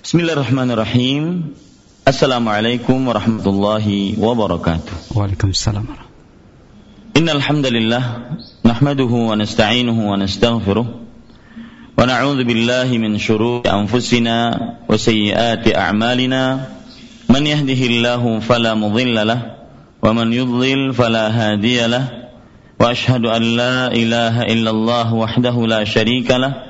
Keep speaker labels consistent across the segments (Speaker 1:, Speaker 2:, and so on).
Speaker 1: Bismillahirrahmanirrahim. Assalamualaikum warahmatullahi wabarakatuh.
Speaker 2: Waalaikumsalam.
Speaker 1: Innal hamdalillah nahmaduhu wa nasta'inuhu wa nastaghfiruh wa na'udzu billahi min shururi anfusina wa sayyiati a'malina man yahdihillahu fala mudilla lahu wa man yudlil fala hadiya lahu wa ashhadu an la ilaha illallah wahdahu la sharika lahu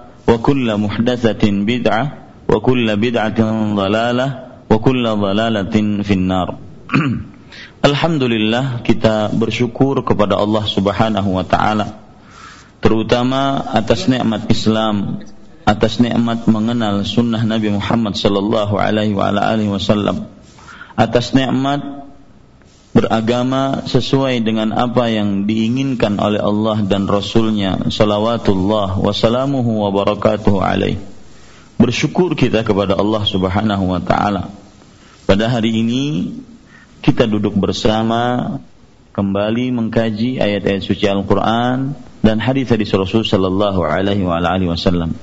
Speaker 1: وكل محدثة بدعة وكل بدعة ضلالة وكل ضلالة في النار Alhamdulillah kita bersyukur kepada Allah Subhanahu wa taala terutama atas nikmat Islam, atas nikmat mengenal sunnah Nabi Muhammad sallallahu alaihi wa alihi wasallam, atas nikmat beragama sesuai dengan apa yang diinginkan oleh Allah dan Rasulnya salawatullah wasalamuhu wa barakatuhu alaih. Bersyukur kita kepada Allah subhanahu wa ta'ala. Pada hari ini kita duduk bersama kembali mengkaji ayat-ayat suci Al-Quran dan hadis-hadis Rasul sallallahu alaihi wa alihi wasallam.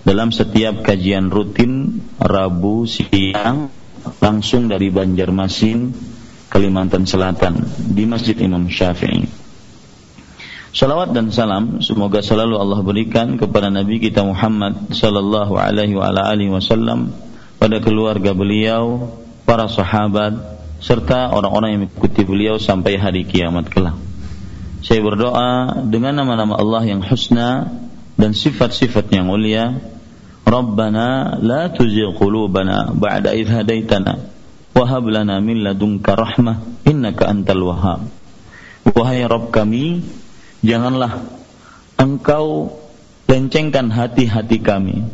Speaker 1: Dalam setiap kajian rutin Rabu siang langsung dari Banjarmasin Kalimantan Selatan di Masjid Imam Syafi'i. Salawat dan salam semoga selalu Allah berikan kepada Nabi kita Muhammad sallallahu alaihi wa ala alihi wasallam pada keluarga beliau, para sahabat serta orang-orang yang mengikuti beliau sampai hari kiamat kelak. Saya berdoa dengan nama-nama Allah yang husna dan sifat-sifat yang mulia. Rabbana la tuzigh qulubana ba'da idh hadaitana Wahab lana min ladunka rahmah innaka antal wahhab. Wahai Rabb kami, janganlah engkau lencengkan hati-hati kami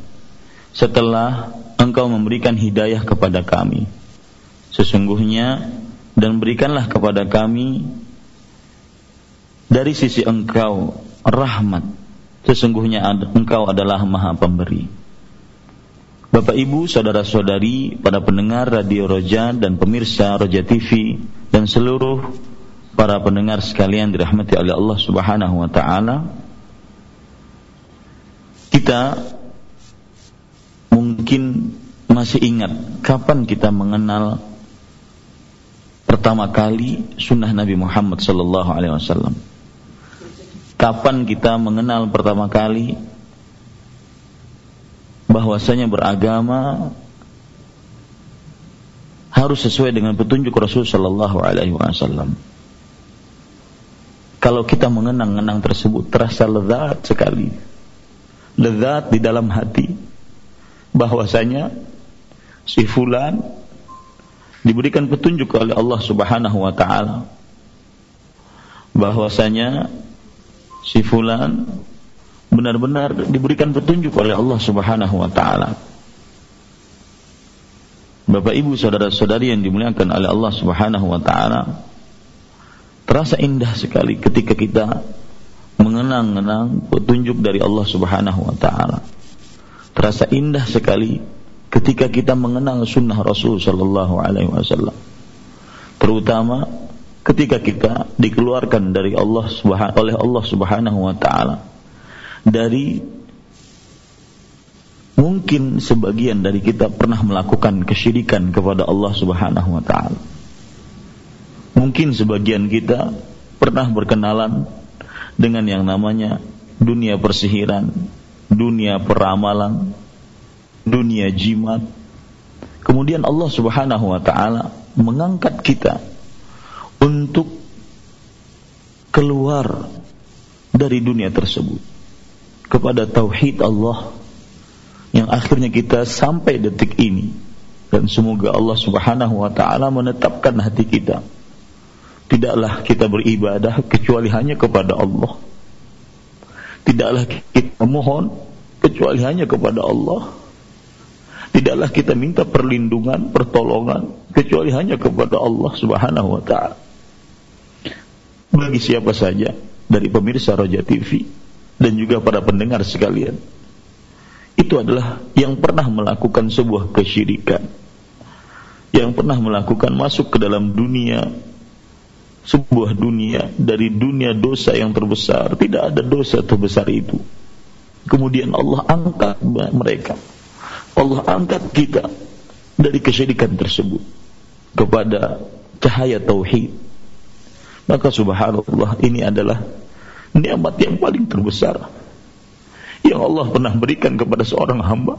Speaker 1: setelah engkau memberikan hidayah kepada kami. Sesungguhnya dan berikanlah kepada kami dari sisi engkau rahmat. Sesungguhnya engkau adalah maha pemberi. Bapak Ibu, saudara-saudari, para pendengar Radio Roja dan pemirsa Roja TV dan seluruh para pendengar sekalian dirahmati oleh Allah Subhanahu wa taala. Kita mungkin masih ingat kapan kita mengenal pertama kali sunnah Nabi Muhammad sallallahu alaihi wasallam. Kapan kita mengenal pertama kali bahwasanya beragama harus sesuai dengan petunjuk Rasul Shallallahu Alaihi Wasallam. Kalau kita mengenang-enang tersebut terasa lezat sekali, lezat di dalam hati, bahwasanya si fulan diberikan petunjuk oleh Allah Subhanahu Wa Taala, bahwasanya si fulan benar-benar diberikan petunjuk oleh Allah Subhanahu wa taala. Bapak Ibu saudara-saudari yang dimuliakan oleh Allah Subhanahu wa taala, terasa indah sekali ketika kita mengenang-enang petunjuk dari Allah Subhanahu wa taala. Terasa indah sekali ketika kita mengenal sunnah Rasul sallallahu alaihi wasallam. Terutama ketika kita dikeluarkan dari Allah Subhanahu oleh Allah Subhanahu wa taala dari mungkin sebagian dari kita pernah melakukan kesyirikan kepada Allah Subhanahu wa taala. Mungkin sebagian kita pernah berkenalan dengan yang namanya dunia persihiran, dunia peramalan, dunia jimat, Kemudian Allah Subhanahu wa taala mengangkat kita untuk keluar dari dunia tersebut kepada tauhid Allah yang akhirnya kita sampai detik ini. Dan semoga Allah Subhanahu wa taala menetapkan hati kita. Tidaklah kita beribadah kecuali hanya kepada Allah. Tidaklah kita mohon kecuali hanya kepada Allah. Tidaklah kita minta perlindungan pertolongan kecuali hanya kepada Allah Subhanahu wa taala. Bagi siapa saja dari pemirsa Roja TV dan juga para pendengar sekalian. Itu adalah yang pernah melakukan sebuah kesyirikan. Yang pernah melakukan masuk ke dalam dunia sebuah dunia dari dunia dosa yang terbesar. Tidak ada dosa terbesar itu. Kemudian Allah angkat mereka. Allah angkat kita dari kesyirikan tersebut kepada cahaya tauhid. Maka subhanallah ini adalah nikmat yang paling terbesar yang Allah pernah berikan kepada seorang hamba.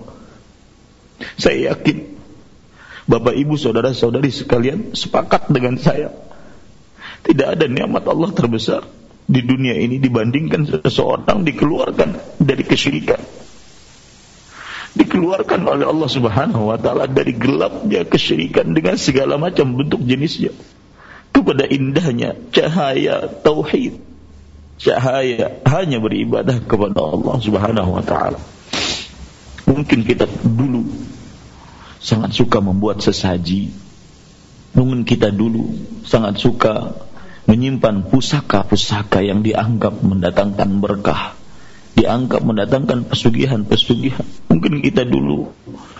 Speaker 1: Saya yakin Bapak Ibu saudara-saudari sekalian sepakat dengan saya. Tidak ada nikmat Allah terbesar di dunia ini dibandingkan seseorang dikeluarkan dari kesyirikan. Dikeluarkan oleh Allah Subhanahu wa taala dari gelapnya kesyirikan dengan segala macam bentuk jenisnya kepada indahnya cahaya tauhid cahaya hanya beribadah kepada Allah Subhanahu wa taala. Mungkin kita dulu sangat suka membuat sesaji. Mungkin kita dulu sangat suka menyimpan pusaka-pusaka yang dianggap mendatangkan berkah, dianggap mendatangkan pesugihan-pesugihan. Mungkin kita dulu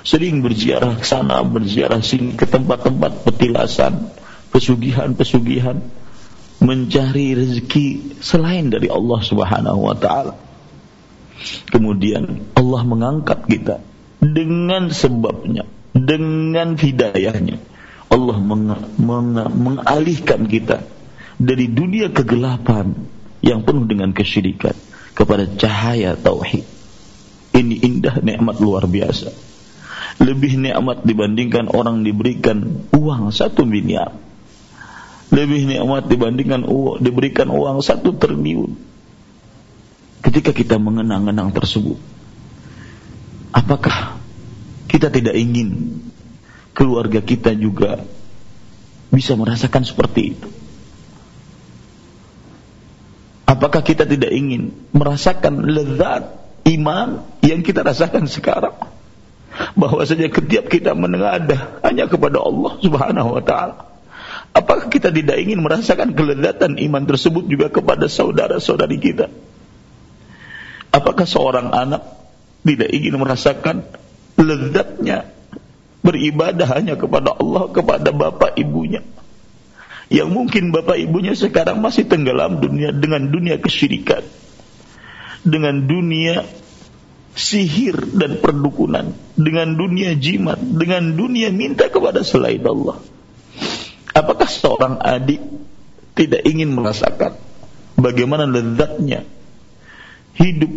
Speaker 1: sering berziarah sana, berziarah sini ke tempat-tempat petilasan, pesugihan-pesugihan mencari rezeki selain dari Allah Subhanahu wa taala. Kemudian Allah mengangkat kita dengan sebabnya, dengan hidayahnya. Allah meng meng mengalihkan kita dari dunia kegelapan yang penuh dengan kesyirikan kepada cahaya tauhid. Ini indah nikmat luar biasa. Lebih nikmat dibandingkan orang diberikan uang satu miliar lebih nikmat dibandingkan uang, diberikan uang satu triliun. Ketika kita mengenang-enang tersebut, apakah kita tidak ingin keluarga kita juga bisa merasakan seperti itu? Apakah kita tidak ingin merasakan lezat iman yang kita rasakan sekarang? Bahwasanya setiap kita menengadah hanya kepada Allah Subhanahu wa taala. Apakah kita tidak ingin merasakan kelezatan iman tersebut juga kepada saudara-saudari kita? Apakah seorang anak tidak ingin merasakan lezatnya beribadah hanya kepada Allah, kepada bapak ibunya? Yang mungkin bapak ibunya sekarang masih tenggelam dunia dengan dunia kesyirikan. Dengan dunia sihir dan perdukunan. Dengan dunia jimat. Dengan dunia minta kepada selain Allah. Apakah seorang adik tidak ingin merasakan bagaimana lezatnya hidup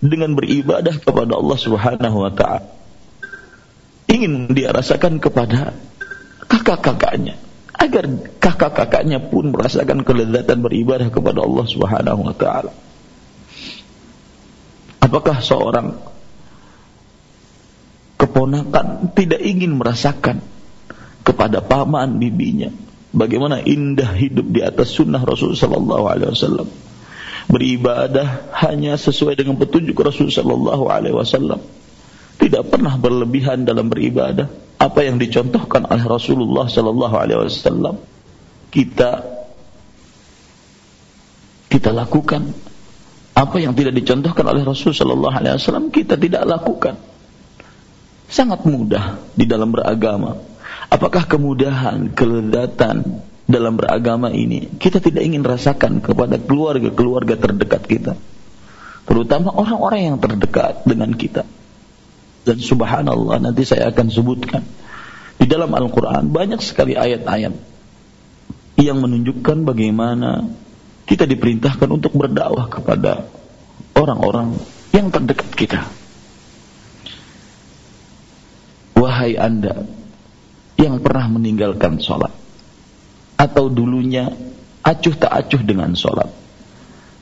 Speaker 1: dengan beribadah kepada Allah Subhanahu wa taala? Ingin dia rasakan kepada kakak-kakaknya agar kakak-kakaknya pun merasakan kelezatan beribadah kepada Allah Subhanahu wa taala. Apakah seorang keponakan tidak ingin merasakan kepada paman bibinya. Bagaimana indah hidup di atas sunnah Rasul Sallallahu Alaihi Wasallam. Beribadah hanya sesuai dengan petunjuk Rasul Sallallahu Alaihi Wasallam. Tidak pernah berlebihan dalam beribadah. Apa yang dicontohkan oleh Rasulullah Sallallahu Alaihi Wasallam kita kita lakukan. Apa yang tidak dicontohkan oleh Rasul Sallallahu Alaihi Wasallam kita tidak lakukan. Sangat mudah di dalam beragama Apakah kemudahan, kelezatan dalam beragama ini kita tidak ingin rasakan kepada keluarga-keluarga terdekat kita? Terutama orang-orang yang terdekat dengan kita. Dan subhanallah nanti saya akan sebutkan di dalam Al-Quran banyak sekali ayat-ayat yang menunjukkan bagaimana kita diperintahkan untuk berdakwah kepada orang-orang yang terdekat kita. Wahai anda yang pernah meninggalkan sholat. Atau dulunya acuh tak acuh dengan sholat.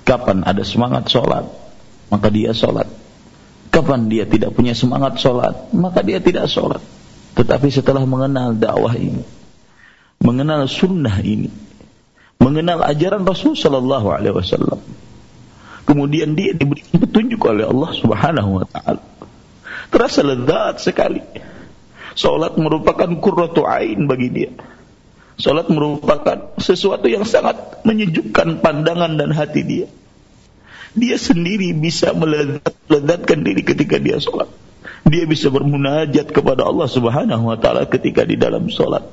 Speaker 1: Kapan ada semangat sholat maka dia sholat. Kapan dia tidak punya semangat sholat maka dia tidak sholat. Tetapi setelah mengenal dakwah ini mengenal sunnah ini mengenal ajaran Rasul Shallallahu Alaihi Wasallam kemudian dia diberikan petunjuk oleh Allah Subhanahu Wa Taala. Terasa lezat sekali Salat merupakan kurratu ain bagi dia. Salat merupakan sesuatu yang sangat menyejukkan pandangan dan hati dia. Dia sendiri bisa meledatkan diri ketika dia salat. Dia bisa bermunajat kepada Allah Subhanahu wa taala ketika di dalam salat.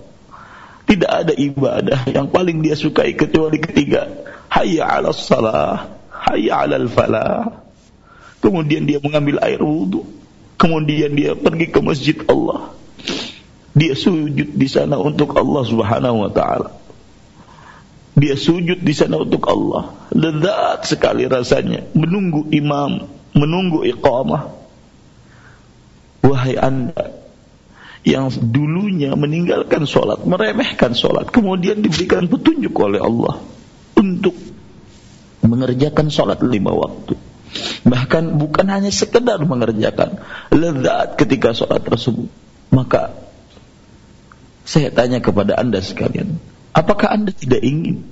Speaker 1: Tidak ada ibadah yang paling dia sukai kecuali ketiga. Hayya 'alas salah, hayya 'alal falah. Kemudian dia mengambil air wudhu. Kemudian dia pergi ke masjid Allah. Dia sujud di sana untuk Allah Subhanahu wa taala. Dia sujud di sana untuk Allah. Lezat sekali rasanya menunggu imam, menunggu iqamah. Wahai Anda yang dulunya meninggalkan sholat, meremehkan sholat, kemudian diberikan petunjuk oleh Allah untuk mengerjakan sholat lima waktu. Bahkan bukan hanya sekedar mengerjakan, lezat ketika sholat tersebut. Maka saya tanya kepada Anda sekalian, apakah Anda tidak ingin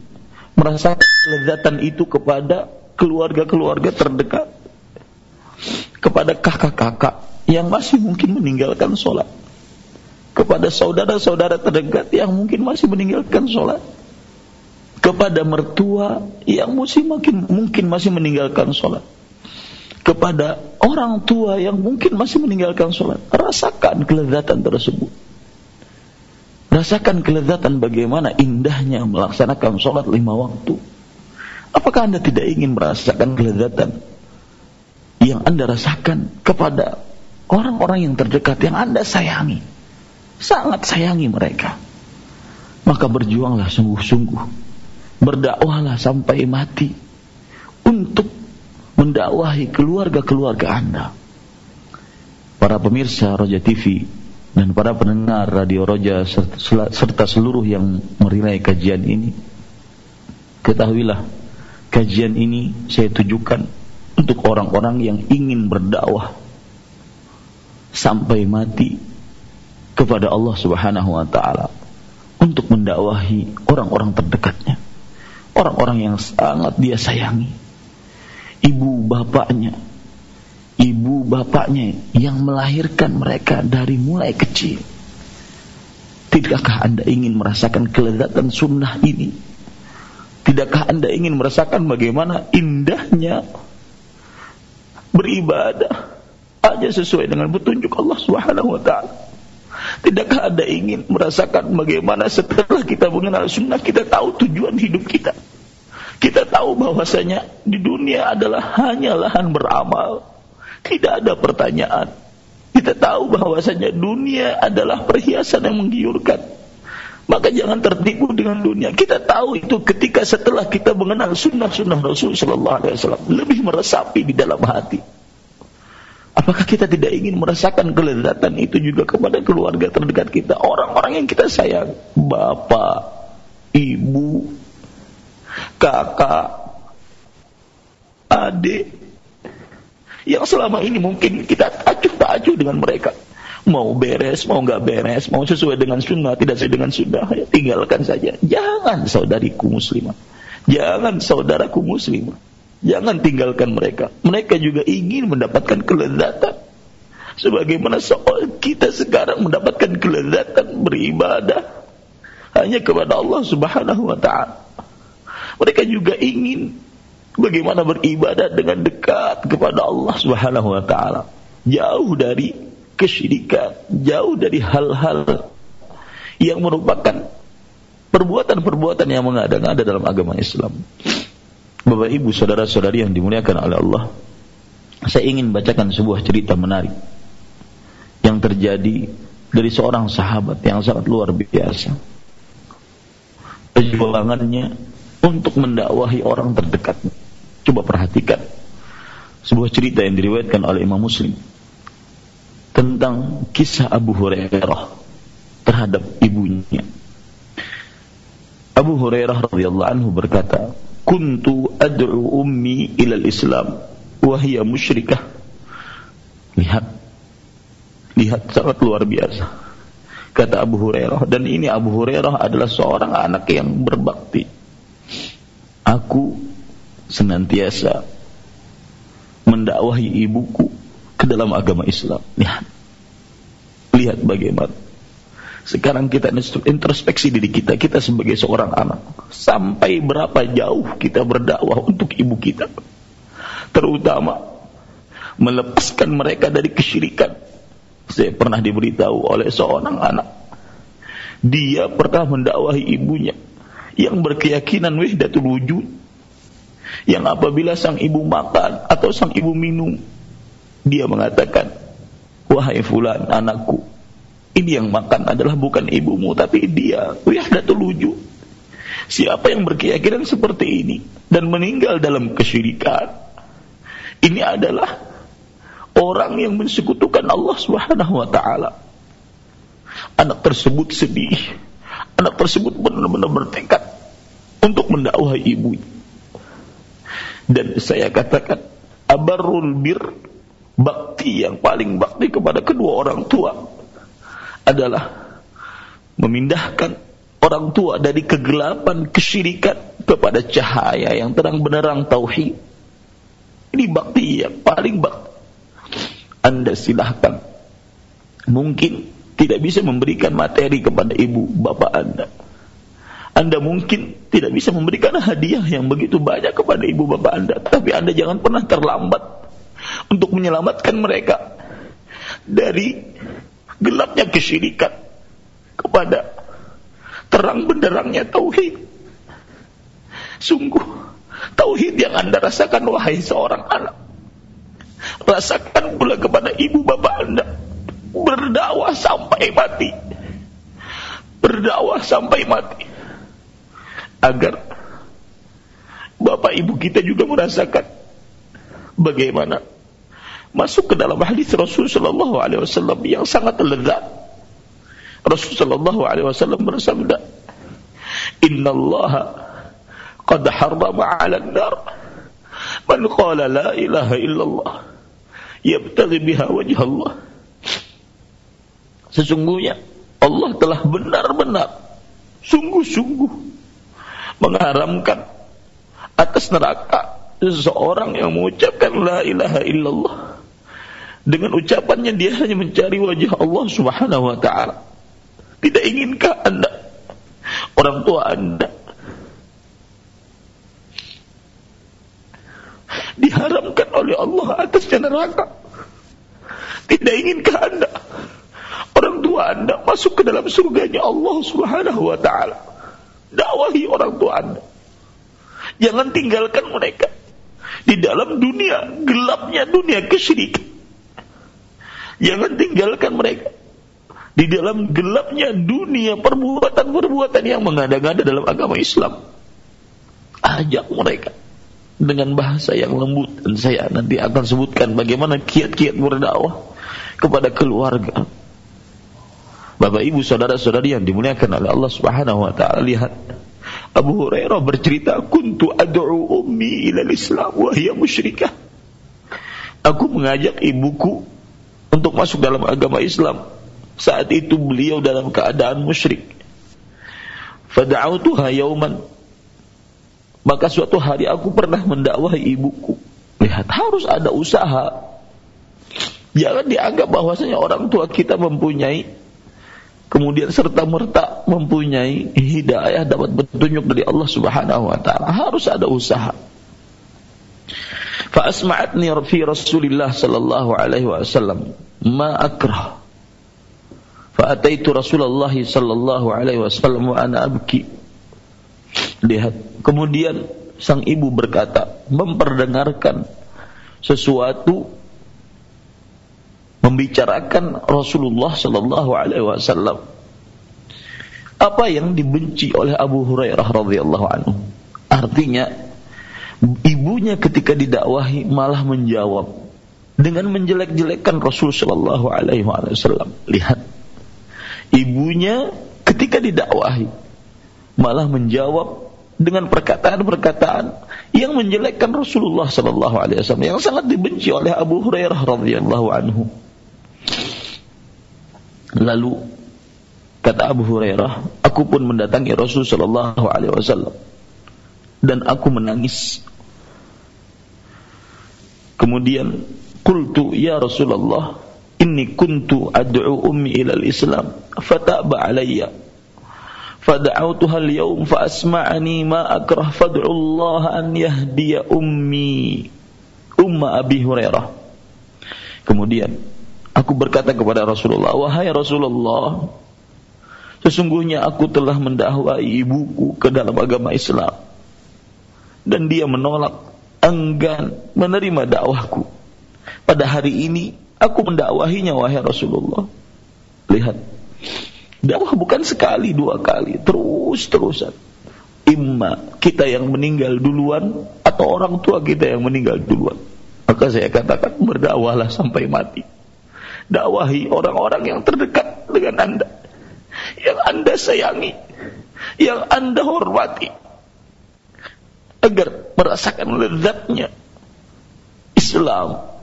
Speaker 1: merasakan kelezatan itu kepada keluarga-keluarga terdekat? Kepada kakak-kakak yang masih mungkin meninggalkan sholat? Kepada saudara-saudara terdekat yang mungkin masih meninggalkan sholat? Kepada mertua yang masih mungkin, mungkin masih meninggalkan sholat? Kepada orang tua yang mungkin masih meninggalkan sholat? Rasakan kelezatan tersebut Rasakan kelezatan bagaimana indahnya melaksanakan sholat lima waktu. Apakah anda tidak ingin merasakan kelezatan yang anda rasakan kepada orang-orang yang terdekat yang anda sayangi? Sangat sayangi mereka. Maka berjuanglah sungguh-sungguh. Berdakwahlah sampai mati. Untuk mendakwahi keluarga-keluarga anda. Para pemirsa Roja TV dan para pendengar Radio Roja serta seluruh yang merilai kajian ini ketahuilah kajian ini saya tujukan untuk orang-orang yang ingin berdakwah sampai mati kepada Allah Subhanahu wa taala untuk mendakwahi orang-orang terdekatnya orang-orang yang sangat dia sayangi ibu bapaknya ibu bapaknya yang melahirkan mereka dari mulai kecil. Tidakkah Anda ingin merasakan kelezatan sunnah ini? Tidakkah Anda ingin merasakan bagaimana indahnya beribadah aja sesuai dengan petunjuk Allah Subhanahu wa taala? Tidakkah Anda ingin merasakan bagaimana setelah kita mengenal sunnah kita tahu tujuan hidup kita? Kita tahu bahwasanya di dunia adalah hanya lahan beramal tidak ada pertanyaan. Kita tahu bahwasanya dunia adalah perhiasan yang menggiurkan. Maka jangan tertipu dengan dunia. Kita tahu itu ketika setelah kita mengenal sunnah-sunnah Rasul Sallallahu Alaihi Wasallam lebih meresapi di dalam hati. Apakah kita tidak ingin merasakan kelezatan itu juga kepada keluarga terdekat kita, orang-orang yang kita sayang, bapak, ibu, kakak, adik, yang selama ini mungkin kita acuh tak acuh dengan mereka. Mau beres, mau nggak beres, mau sesuai dengan sunnah, tidak sesuai dengan sunnah, ya tinggalkan saja. Jangan saudariku muslimah. Jangan saudaraku muslimah. Jangan tinggalkan mereka. Mereka juga ingin mendapatkan kelezatan. Sebagaimana soal kita sekarang mendapatkan kelezatan beribadah hanya kepada Allah Subhanahu wa taala. Mereka juga ingin Bagaimana beribadah dengan dekat kepada Allah Subhanahu wa taala. Jauh dari kesyirikan, jauh dari hal-hal yang merupakan perbuatan-perbuatan yang mengada-ngada dalam agama Islam. Bapak Ibu, saudara-saudari yang dimuliakan oleh Allah, saya ingin bacakan sebuah cerita menarik yang terjadi dari seorang sahabat yang sangat luar biasa. Perjuangannya untuk mendakwahi orang terdekatnya Coba perhatikan sebuah cerita yang diriwayatkan oleh Imam Muslim tentang kisah Abu Hurairah terhadap ibunya. Abu Hurairah radhiyallahu anhu berkata, "Kuntu ad'u ummi ila Islam wa hiya musyrikah." Lihat. Lihat sangat luar biasa. Kata Abu Hurairah dan ini Abu Hurairah adalah seorang anak yang berbakti. Aku senantiasa mendakwahi ibuku ke dalam agama Islam. Lihat. Lihat bagaimana sekarang kita introspeksi diri kita, kita sebagai seorang anak. Sampai berapa jauh kita berdakwah untuk ibu kita. Terutama melepaskan mereka dari kesyirikan. Saya pernah diberitahu oleh seorang anak. Dia pernah mendakwahi ibunya yang berkeyakinan wahdatul wujud. Yang apabila sang ibu makan atau sang ibu minum, dia mengatakan, "Wahai fulan, anakku, ini yang makan adalah bukan ibumu tapi dia. Wahdatul wujud. Siapa yang berkeyakinan seperti ini dan meninggal dalam kesyirikan, ini adalah orang yang mensekutukan Allah Subhanahu wa taala. Anak tersebut sedih. Anak tersebut benar-benar bertekad untuk mendakwahi ibu. Dan saya katakan abarul bir bakti yang paling bakti kepada kedua orang tua adalah memindahkan orang tua dari kegelapan kesyirikan kepada cahaya yang terang benderang tauhid. Ini bakti yang paling bakti. Anda silahkan. Mungkin tidak bisa memberikan materi kepada ibu bapak Anda. Anda mungkin tidak bisa memberikan hadiah yang begitu banyak kepada ibu bapak Anda. Tapi Anda jangan pernah terlambat untuk menyelamatkan mereka dari gelapnya kesyirikan kepada terang benderangnya tauhid. Sungguh tauhid yang Anda rasakan wahai seorang anak. Rasakan pula kepada ibu bapak Anda berdakwah sampai mati. Berdakwah sampai mati. Agar bapak ibu kita juga merasakan bagaimana masuk ke dalam hadis Rasul sallallahu alaihi wasallam yang sangat lezat. Rasul sallallahu alaihi wasallam bersabda, "Inna Allah qad harrama 'ala an-nar man qala la ilaha illallah yabtaghi biha wajh Allah." Sesungguhnya Allah telah benar-benar sungguh-sungguh mengharamkan atas neraka seseorang yang mengucapkan la ilaha illallah dengan ucapannya dia hanya mencari wajah Allah Subhanahu wa taala. Tidak inginkah Anda orang tua Anda diharamkan oleh Allah atas neraka? Tidak inginkah Anda orang tua Anda masuk ke dalam surganya Allah Subhanahu wa taala? Dakwahi orang tua Anda. Jangan tinggalkan mereka di dalam dunia gelapnya dunia kesyirikan Jangan tinggalkan mereka di dalam gelapnya dunia perbuatan-perbuatan yang mengada-ngada dalam agama Islam. Ajak mereka dengan bahasa yang lembut dan saya nanti akan sebutkan bagaimana kiat-kiat berdakwah kepada keluarga. Bapak Ibu saudara-saudari yang dimuliakan oleh Allah Subhanahu wa taala lihat Abu Hurairah bercerita kuntu ad'u ummi ila Islam wa hiya musyrikah. Aku mengajak ibuku untuk masuk dalam agama Islam. Saat itu beliau dalam keadaan musyrik. Fada'autuha yauman. Maka suatu hari aku pernah mendakwahi ibuku. Lihat, harus ada usaha. Jangan dianggap bahwasanya orang tua kita mempunyai kemudian serta merta mempunyai hidayah dapat petunjuk dari Allah Subhanahu wa taala. Harus ada usaha. Fa asma'atni fi Rasulillah sallallahu alaihi wasallam ma akrah. Fa ataitu Rasulullah sallallahu alaihi wasallam wa ana abki. Lihat, kemudian sang ibu berkata, memperdengarkan sesuatu membicarakan Rasulullah sallallahu alaihi wasallam. Apa yang dibenci oleh Abu Hurairah radhiyallahu anhu? Artinya ibunya ketika didakwahi malah menjawab dengan menjelek-jelekkan Rasul Shallallahu Alaihi Wasallam. Lihat, ibunya ketika didakwahi malah menjawab dengan perkataan-perkataan yang menjelekkan Rasulullah sallallahu alaihi wasallam yang sangat dibenci oleh Abu Hurairah radhiyallahu anhu. Lalu kata Abu Hurairah, aku pun mendatangi Rasul Shallallahu Alaihi Wasallam dan aku menangis. Kemudian kultu ya Rasulullah, ini kuntu ad'u ummi ilal Islam, fataba alayya. Fada'autuha al-yawm fa asma'ani ma akrah fad'u Allah an yahdiya ummi umma Abi Hurairah. Kemudian aku berkata kepada Rasulullah wahai Rasulullah sesungguhnya aku telah mendakwai ibuku ke dalam agama Islam dan dia menolak enggan menerima dakwahku pada hari ini aku mendakwahinya wahai Rasulullah lihat Dakwah bukan sekali dua kali, terus terusan. Imma kita yang meninggal duluan atau orang tua kita yang meninggal duluan. Maka saya katakan berdakwahlah sampai mati. Dakwahi orang-orang yang terdekat dengan Anda. Yang Anda sayangi. Yang Anda hormati. Agar merasakan lezatnya Islam.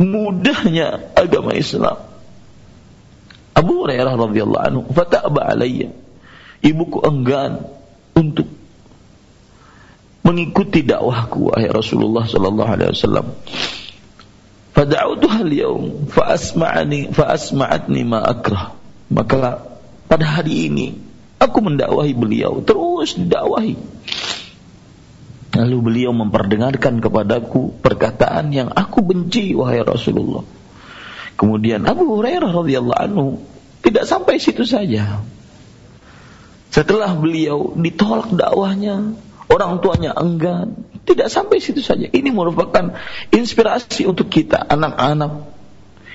Speaker 1: Mudahnya agama Islam Abu Hurairah radhiyallahu anhu, "Fata'ba alayya." Ibuku enggan untuk mengikuti dakwahku wahai Rasulullah sallallahu alaihi wasallam. Fada'utuha al-yawm fa asma'ani fa asma'atni ma akrah. Maka pada hari ini aku mendakwahi beliau, terus didakwahi. Lalu beliau memperdengarkan kepadaku perkataan yang aku benci wahai Rasulullah. Kemudian Abu Hurairah radhiyallahu anhu tidak sampai situ saja. Setelah beliau ditolak dakwahnya, orang tuanya enggan, tidak sampai situ saja. Ini merupakan inspirasi untuk kita anak-anak.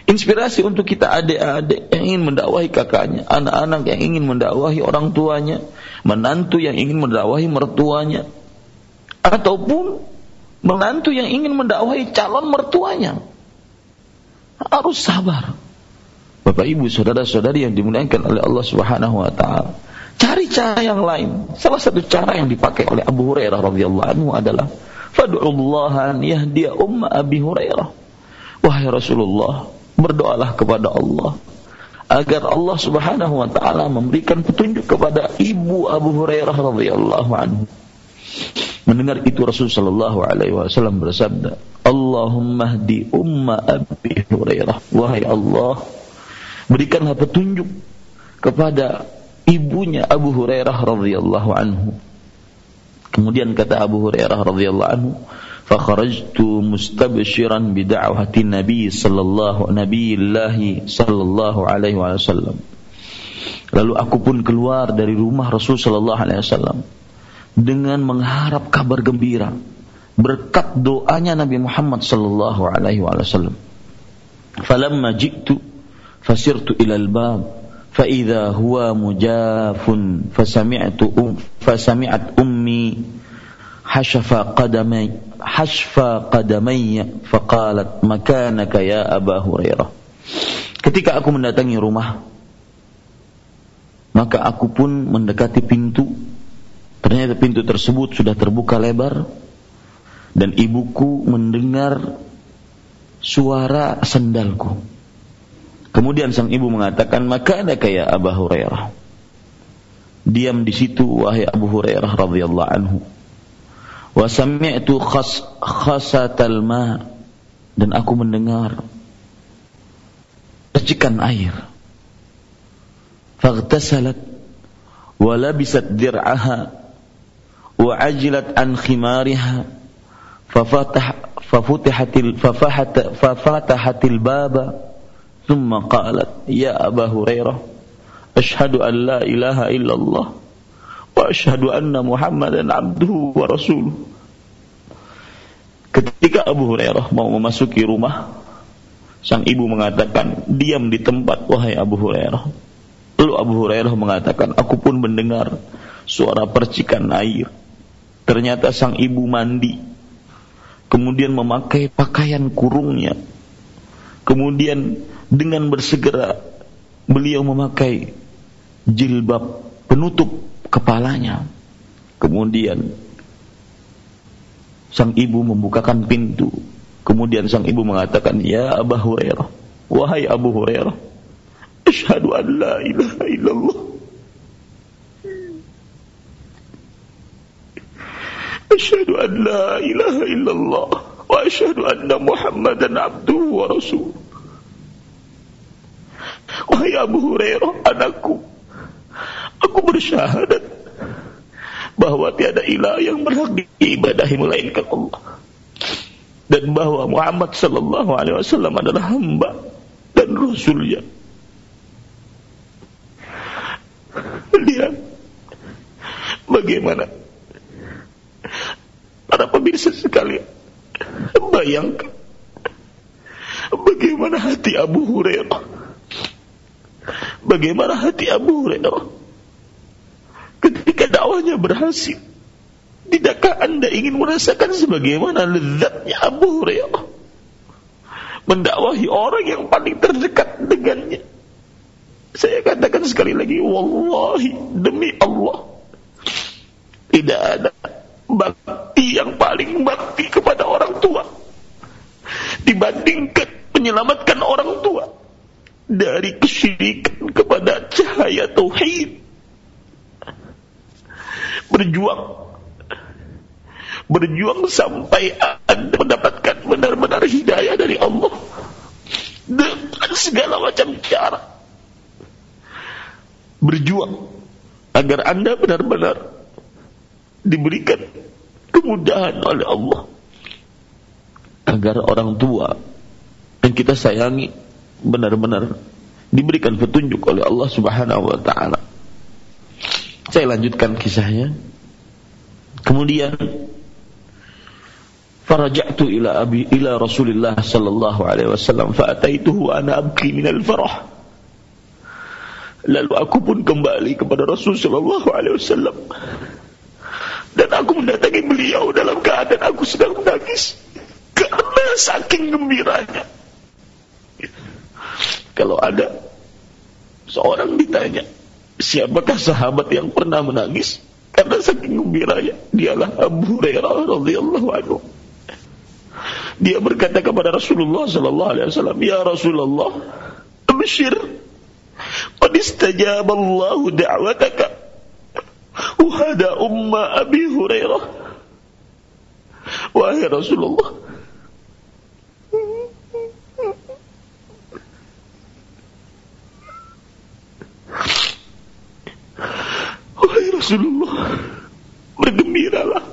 Speaker 1: Inspirasi untuk kita adik-adik yang ingin mendakwahi kakaknya, anak-anak yang ingin mendakwahi orang tuanya, menantu yang ingin mendakwahi mertuanya, ataupun menantu yang ingin mendakwahi calon mertuanya harus sabar. Bapak Ibu saudara-saudari yang dimuliakan oleh Allah Subhanahu wa taala. Cari cara yang lain. Salah satu cara yang dipakai oleh Abu Hurairah radhiyallahu anhu adalah fad'ullaha an yahdiya umma Abi Hurairah. Wahai Rasulullah, berdoalah kepada Allah agar Allah Subhanahu wa taala memberikan petunjuk kepada ibu Abu Hurairah radhiyallahu anhu. Mendengar itu Rasul sallallahu alaihi wasallam bersabda, "Allahumma hdi umma Abi Hurairah." Wahai Allah, berikanlah petunjuk kepada ibunya Abu Hurairah radhiyallahu anhu. Kemudian kata Abu Hurairah radhiyallahu anhu, "Fakharajtu mustabshiran bi da'wati Nabi sallallahu nabiyillahi sallallahu alaihi wasallam." Lalu aku pun keluar dari rumah Rasul sallallahu alaihi wasallam dengan mengharap kabar gembira berkat doanya Nabi Muhammad sallallahu alaihi wasallam. Falamma ji'tu fasirtu ila al-bab فإذا هو مجاف فسمعت أم فسمعت أمي حشف قدمي حشف قدمي فقالت مكانك يا أبا هريرة Ketika aku mendatangi rumah, maka aku pun mendekati pintu Ternyata pintu tersebut sudah terbuka lebar dan ibuku mendengar suara sendalku. Kemudian sang ibu mengatakan, maka ada kayak Abu Hurairah. Diam di situ wahai Abu Hurairah radhiyallahu anhu. Wa itu khas khasatal ma dan aku mendengar percikan air. Faghtasalat wa labisat dir'aha wa ajilat an khimariha fafatah fafutihatil fafahat fafatahatil baba ثم قالت يا أبا هريرة أشهد أن لا إله إلا الله وأشهد أن محمدا عبده ورسوله Ketika Abu Hurairah mau memasuki rumah, sang ibu mengatakan, "Diam di tempat wahai Abu Hurairah." Lalu Abu Hurairah mengatakan, "Aku pun mendengar suara percikan air Ternyata sang ibu mandi. Kemudian memakai pakaian kurungnya. Kemudian dengan bersegera beliau memakai jilbab penutup kepalanya. Kemudian sang ibu membukakan pintu. Kemudian sang ibu mengatakan, "Ya Abu Hurairah, wahai Abu Hurairah, asyhadu an la ilaha illallah." Asyhadu an la ilaha illallah wa asyhadu anna Muhammadan abduhu wa rasuluh. Wahai Abu Hurairah, anakku, aku bersyahadat bahwa tiada ilah yang berhak diibadahi melainkan Allah dan bahwa Muhammad sallallahu alaihi wasallam adalah hamba dan rasulnya. Lihat bagaimana para pemirsa sekalian bayangkan bagaimana hati Abu Hurairah bagaimana hati Abu Hurairah ketika dakwahnya berhasil. Tidakkah anda ingin merasakan sebagaimana lezatnya Abu Hurairah mendakwahi orang yang paling terdekat dengannya? Saya katakan sekali lagi, wallahi demi Allah, tidak ada bakti yang paling bakti kepada orang tua dibandingkan menyelamatkan orang tua dari kesyirikan kepada cahaya tauhid. Berjuang. Berjuang sampai anda mendapatkan benar-benar hidayah dari Allah. Dengan segala macam cara. Berjuang agar anda benar-benar diberikan kemudahan oleh Allah. Agar orang tua yang kita sayangi benar-benar diberikan petunjuk oleh Allah Subhanahu wa taala saya lanjutkan kisahnya. Kemudian faraja'tu ila abi ila Rasulillah sallallahu alaihi wasallam fa ataituhu ana abki min al-farah. Lalu aku pun kembali kepada Rasul sallallahu alaihi wasallam. Dan aku mendatangi beliau dalam keadaan aku sedang menangis karena saking gembiranya. Kalau ada seorang ditanya, Siapakah sahabat yang pernah menangis karena saking gembiranya? Dialah Abu Hurairah radhiyallahu anhu. Dia berkata kepada Rasulullah sallallahu alaihi wasallam, "Ya Rasulullah, abshir. Qad istajaba Allah da'wataka." Wahada umma Abi Hurairah. Wahai Rasulullah, Wahai Rasulullah, bergembiralah.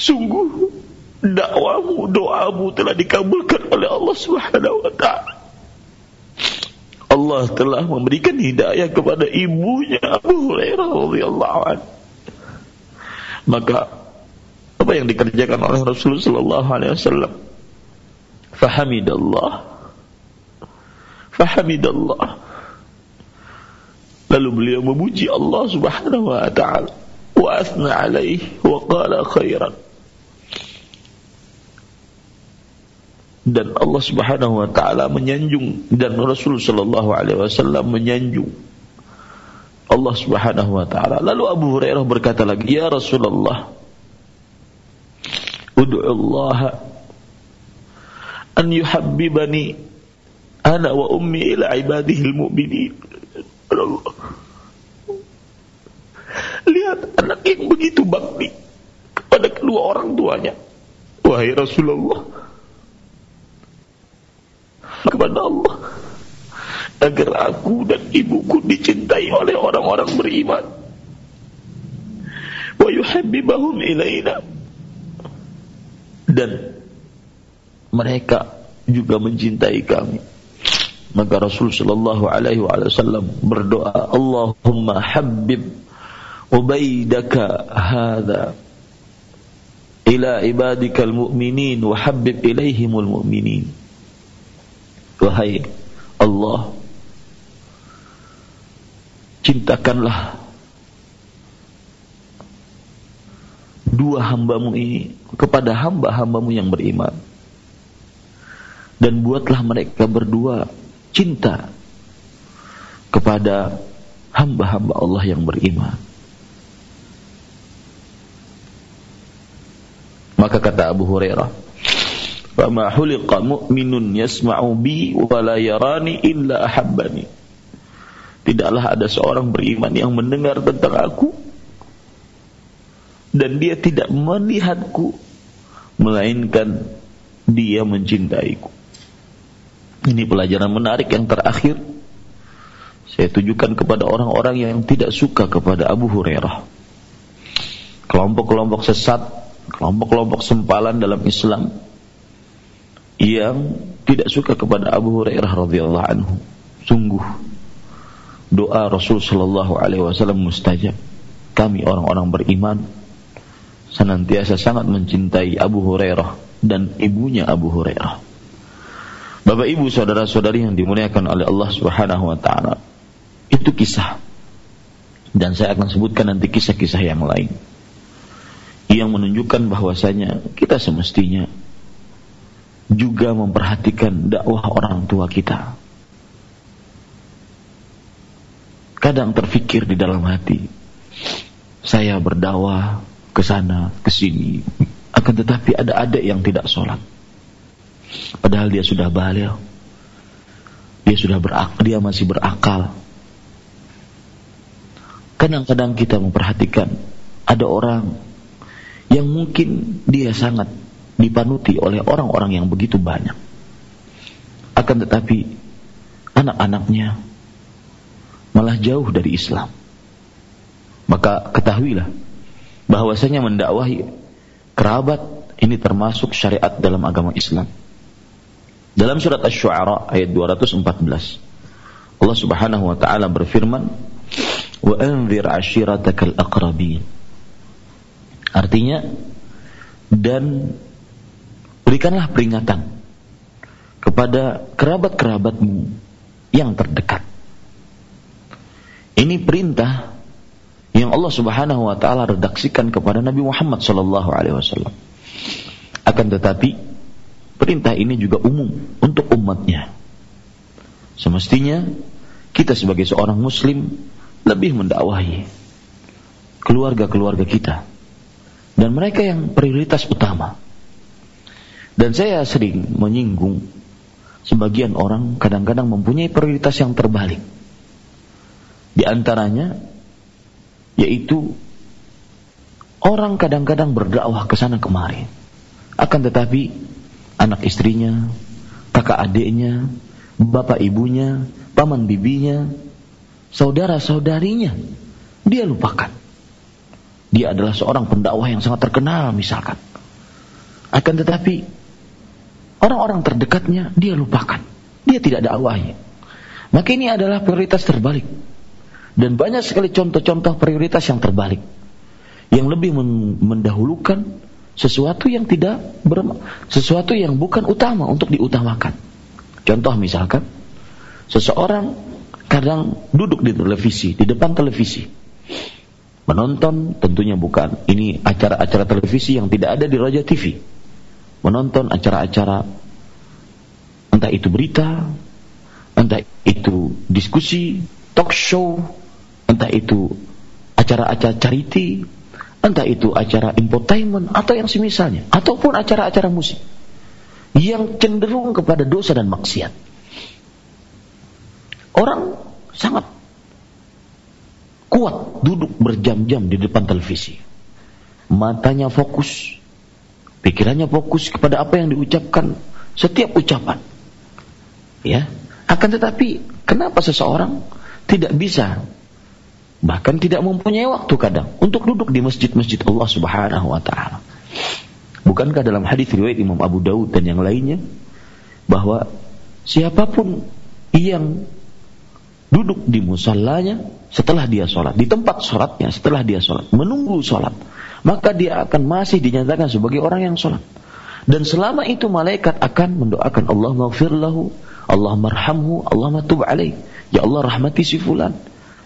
Speaker 1: Sungguh dakwamu, doamu telah dikabulkan oleh Allah Subhanahu wa taala. Allah telah memberikan hidayah kepada ibunya Abu Hurairah radhiyallahu. Maka apa yang dikerjakan oleh Rasulullah sallallahu alaihi wasallam? Fahamidallah. Fahamidallah Lalu beliau memuji Allah Subhanahu wa taala wa asna alaihi wa qala khairan. Dan Allah Subhanahu wa taala menyanjung dan Rasul sallallahu alaihi wasallam menyanjung Allah Subhanahu wa taala. Lalu Abu Hurairah berkata lagi, "Ya Rasulullah, ud'u Allah an yuhabbibani ana wa ummi ila ibadihi al-mu'minin." Allah. Lihat anak yang begitu bakti kepada kedua orang tuanya. Wahai Rasulullah. Kepada Allah. Agar aku dan ibuku dicintai oleh orang-orang beriman. Wa yuhabbibahum ilaina. Dan mereka juga mencintai kami. Maka Rasul sallallahu alaihi wasallam berdoa, Allahumma habib ubaidaka hadha ila ibadikal mu'minin wa habib ilaihimul mu'minin. Wahai Allah, cintakanlah dua hambamu ini kepada hamba-hambamu yang beriman. Dan buatlah mereka berdua cinta kepada hamba-hamba Allah yang beriman. Maka kata Abu Hurairah, "Fama huliqa mu'minun yasma'u bi wa la yarani illa ahabbani." Tidaklah ada seorang beriman yang mendengar tentang aku dan dia tidak melihatku melainkan dia mencintaiku. Ini pelajaran menarik yang terakhir saya tujukan kepada orang-orang yang tidak suka kepada Abu Hurairah. Kelompok-kelompok sesat, kelompok-kelompok sempalan dalam Islam yang tidak suka kepada Abu Hurairah radhiyallahu anhu. Sungguh doa Rasul sallallahu alaihi wasallam mustajab. Kami orang-orang beriman senantiasa sangat mencintai Abu Hurairah dan ibunya Abu Hurairah. Bapak Ibu saudara-saudari yang dimuliakan oleh Allah Subhanahu wa taala. Itu kisah. Dan saya akan sebutkan nanti kisah-kisah yang lain. Yang menunjukkan bahwasanya kita semestinya juga memperhatikan dakwah orang tua kita. Kadang terfikir di dalam hati, saya berdakwah ke sana, ke sini. Akan tetapi ada adik yang tidak sholat. Padahal dia sudah balik. Dia sudah berakal, dia masih berakal. Kadang-kadang kita memperhatikan ada orang yang mungkin dia sangat dipanuti oleh orang-orang yang begitu banyak. Akan tetapi anak-anaknya malah jauh dari Islam. Maka ketahuilah bahwasanya mendakwahi kerabat ini termasuk syariat dalam agama Islam. Dalam surat Asy-Syu'ara ayat 214 Allah Subhanahu wa taala berfirman wa anzir ashiratakal aqrabin. Artinya dan berikanlah peringatan kepada kerabat-kerabatmu yang terdekat. Ini perintah yang Allah Subhanahu wa taala redaksikan kepada Nabi Muhammad sallallahu alaihi wasallam. Akan tetapi perintah ini juga umum untuk umatnya semestinya kita sebagai seorang muslim lebih mendakwahi keluarga-keluarga kita dan mereka yang prioritas utama. Dan saya sering menyinggung sebagian orang kadang-kadang mempunyai prioritas yang terbalik. Di antaranya yaitu orang kadang-kadang berdakwah ke sana kemari. Akan tetapi anak istrinya, kakak adiknya, bapak ibunya, paman bibinya, saudara-saudarinya dia lupakan. Dia adalah seorang pendakwah yang sangat terkenal misalkan. Akan tetapi orang-orang terdekatnya dia lupakan. Dia tidak dakwahi. Maka ini adalah prioritas terbalik. Dan banyak sekali contoh-contoh prioritas yang terbalik. Yang lebih mendahulukan sesuatu yang tidak ber, sesuatu yang bukan utama untuk diutamakan. Contoh misalkan seseorang kadang duduk di televisi, di depan televisi. Menonton tentunya bukan. Ini acara-acara televisi yang tidak ada di Raja TV. Menonton acara-acara entah itu berita, entah itu diskusi, talk show, entah itu acara-acara charity, entah itu acara infotainment atau yang semisalnya, ataupun acara-acara musik yang cenderung kepada dosa dan maksiat. Orang sangat kuat duduk berjam-jam di depan televisi. Matanya fokus, pikirannya fokus kepada apa yang diucapkan setiap ucapan. Ya, akan tetapi kenapa seseorang tidak bisa bahkan tidak mempunyai waktu kadang untuk duduk di masjid-masjid Allah Subhanahu wa taala. Bukankah dalam hadis riwayat Imam Abu Daud dan yang lainnya bahwa siapa pun yang duduk di musallanya setelah dia sholat, di tempat sholatnya setelah dia sholat, menunggu sholat, maka dia akan masih dinyatakan sebagai orang yang sholat. Dan selama itu malaikat akan mendoakan Allah maghfir Allah marhamhu, Allah matub alaih. Ya Allah rahmati si fulan.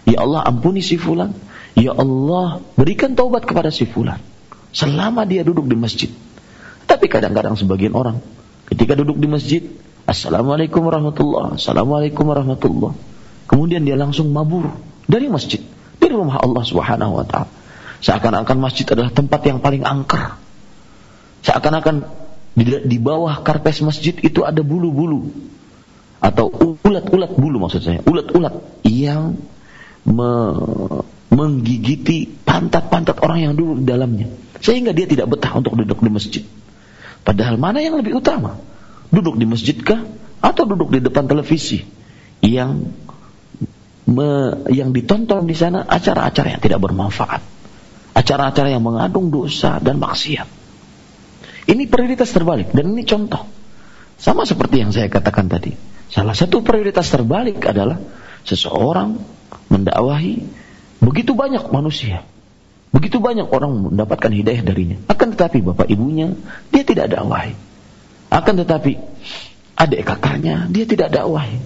Speaker 1: Ya Allah ampuni si fulan. Ya Allah berikan taubat kepada si fulan. Selama dia duduk di masjid. Tapi kadang-kadang sebagian orang ketika duduk di masjid, Assalamualaikum warahmatullahi Assalamualaikum warahmatullahi kemudian dia langsung mabur dari masjid, dari rumah Allah Subhanahu wa taala. Seakan-akan masjid adalah tempat yang paling angker. Seakan-akan di, di bawah karpet masjid itu ada bulu-bulu atau ulat-ulat bulu maksud saya, ulat-ulat yang me, menggigiti pantat-pantat orang yang duduk di dalamnya sehingga dia tidak betah untuk duduk di masjid. Padahal mana yang lebih utama? Duduk di masjidkah atau duduk di depan televisi yang me, yang ditonton di sana acara-acara yang tidak bermanfaat. Acara-acara yang mengandung dosa dan maksiat. Ini prioritas terbalik dan ini contoh. Sama seperti yang saya katakan tadi. Salah satu prioritas terbalik adalah seseorang mendakwahi begitu banyak manusia. Begitu banyak orang mendapatkan hidayah darinya. Akan tetapi bapak ibunya dia tidak dakwahi. Akan tetapi adik kakaknya dia tidak dakwahi.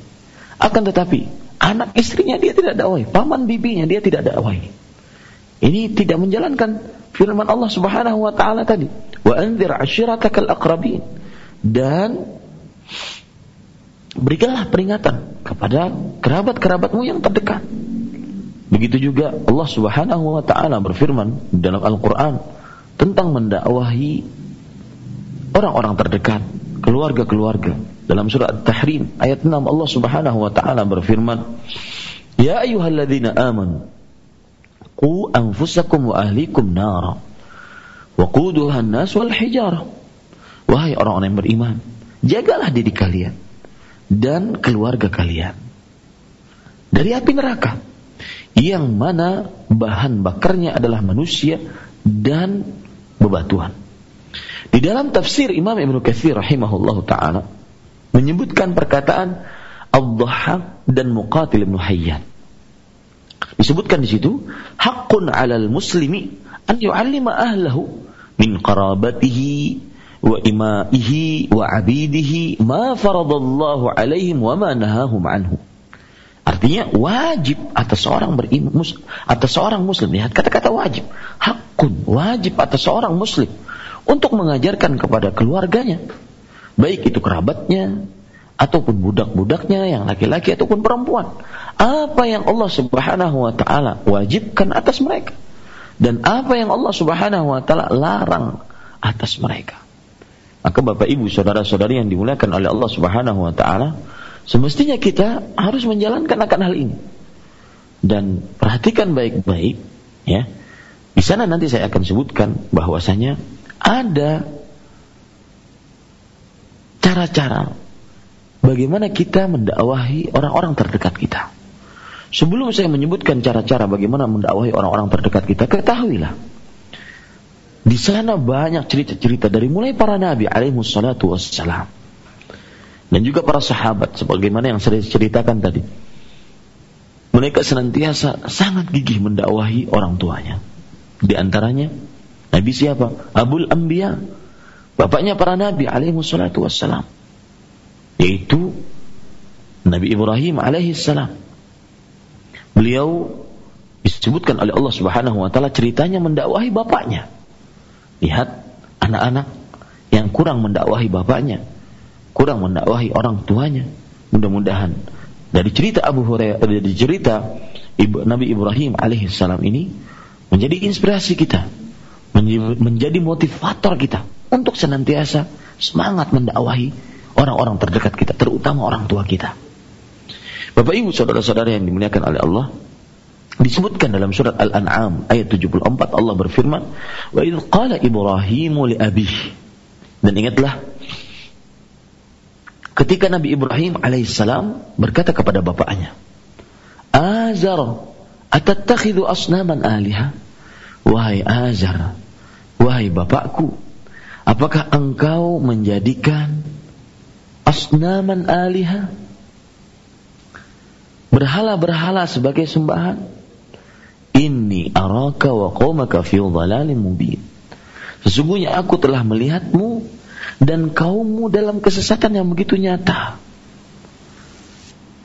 Speaker 1: Akan tetapi anak istrinya dia tidak dakwahi, paman bibinya dia tidak dakwahi. Ini tidak menjalankan firman Allah Subhanahu wa taala tadi, "Wa anzir ashiratakal aqrabin." Dan berikanlah peringatan kepada kerabat-kerabatmu yang terdekat. Begitu juga Allah Subhanahu wa taala berfirman dalam Al-Qur'an tentang mendakwahi orang-orang terdekat, keluarga-keluarga. Dalam surah At-Tahrim ayat 6 Allah Subhanahu wa taala berfirman, "Ya ayyuhalladzina amanu qu anfusakum wa ahlikum nara wa quduha wal hijarah." Wahai orang-orang yang beriman, jagalah diri kalian dan keluarga kalian dari api neraka yang mana bahan bakarnya adalah manusia dan bebatuan. Di dalam tafsir Imam Ibn Katsir rahimahullahu taala menyebutkan perkataan Al-Dhahhak dan Muqatil Ibn Hayyan. Disebutkan di situ, haqqun 'alal muslimi an yu'allima ahlahu min qarabatihi wa imaihi wa abidihi ma faradallahu alaihim wa ma nahahum anhu. Artinya wajib atas seorang beriman atas seorang muslim lihat kata-kata wajib hakun wajib atas seorang muslim untuk mengajarkan kepada keluarganya baik itu kerabatnya ataupun budak-budaknya yang laki-laki ataupun perempuan. Apa yang Allah Subhanahu wa taala wajibkan atas mereka dan apa yang Allah Subhanahu wa taala larang atas mereka. Maka Bapak Ibu, saudara-saudari yang dimuliakan oleh Allah Subhanahu wa taala, semestinya kita harus menjalankan akan hal ini. Dan perhatikan baik-baik ya. Di sana nanti saya akan sebutkan bahwasanya ada cara-cara bagaimana kita mendakwahi orang-orang terdekat kita. Sebelum saya menyebutkan cara-cara bagaimana mendakwahi orang-orang terdekat kita, ketahuilah. Di sana banyak cerita-cerita dari mulai para nabi alaihi wassalam. Dan juga para sahabat sebagaimana yang saya ceritakan tadi. Mereka senantiasa sangat gigih mendakwahi orang tuanya. Di antaranya Nabi siapa? Abul Anbiya. Bapaknya para nabi alaihi salatu wassalam yaitu Nabi Ibrahim alaihi salam. Beliau disebutkan oleh Allah Subhanahu wa taala ceritanya mendakwahi bapaknya. Lihat anak-anak yang kurang mendakwahi bapaknya, kurang mendakwahi orang tuanya. Mudah-mudahan dari cerita Abu Hurairah dari cerita Nabi Ibrahim alaihi salam ini menjadi inspirasi kita, menjadi motivator kita untuk senantiasa semangat mendakwahi orang-orang terdekat kita, terutama orang tua kita. Bapak Ibu saudara-saudara yang dimuliakan oleh Allah, disebutkan dalam surat Al-An'am ayat 74 Allah berfirman, "Wa idz qala Ibrahimu li abih." Dan ingatlah ketika Nabi Ibrahim alaihissalam berkata kepada bapaknya, "Azar, atattakhidhu asnaman aliha?" Wahai Azar, wahai bapakku, apakah engkau menjadikan asnaman aliha? Berhala-berhala sebagai sembahan. Inni araka wa qaumaka fi dhalalin mubin. Sesungguhnya aku telah melihatmu dan kaummu dalam kesesatan yang begitu nyata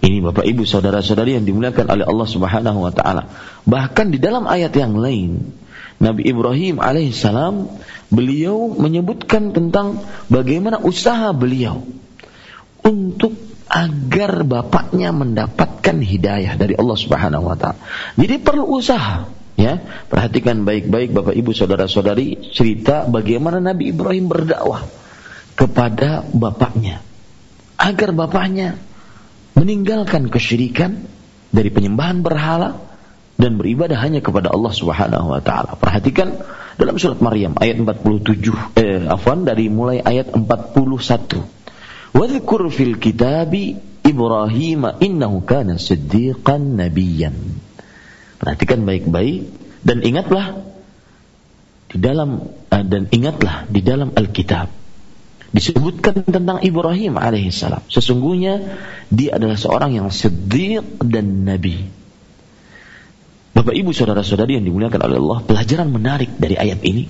Speaker 1: ini Bapak Ibu saudara-saudari yang dimuliakan oleh Allah Subhanahu wa taala bahkan di dalam ayat yang lain Nabi Ibrahim alaihissalam beliau menyebutkan tentang bagaimana usaha beliau untuk agar bapaknya mendapatkan hidayah dari Allah Subhanahu wa taala. Jadi perlu usaha, ya. Perhatikan baik-baik Bapak Ibu saudara-saudari cerita bagaimana Nabi Ibrahim berdakwah kepada bapaknya agar bapaknya meninggalkan kesyirikan dari penyembahan berhala dan beribadah hanya kepada Allah Subhanahu wa taala. Perhatikan dalam surat Maryam ayat 47 eh afwan dari mulai ayat 41. Wadhkur fil kitabi Ibrahim innahu kana siddiqan nabiyyan. Perhatikan baik-baik dan ingatlah di dalam uh, dan ingatlah di dalam Alkitab disebutkan tentang Ibrahim alaihissalam. Sesungguhnya dia adalah seorang yang siddiq dan nabi. Bapak Ibu saudara-saudari yang dimuliakan oleh Allah, pelajaran menarik dari ayat ini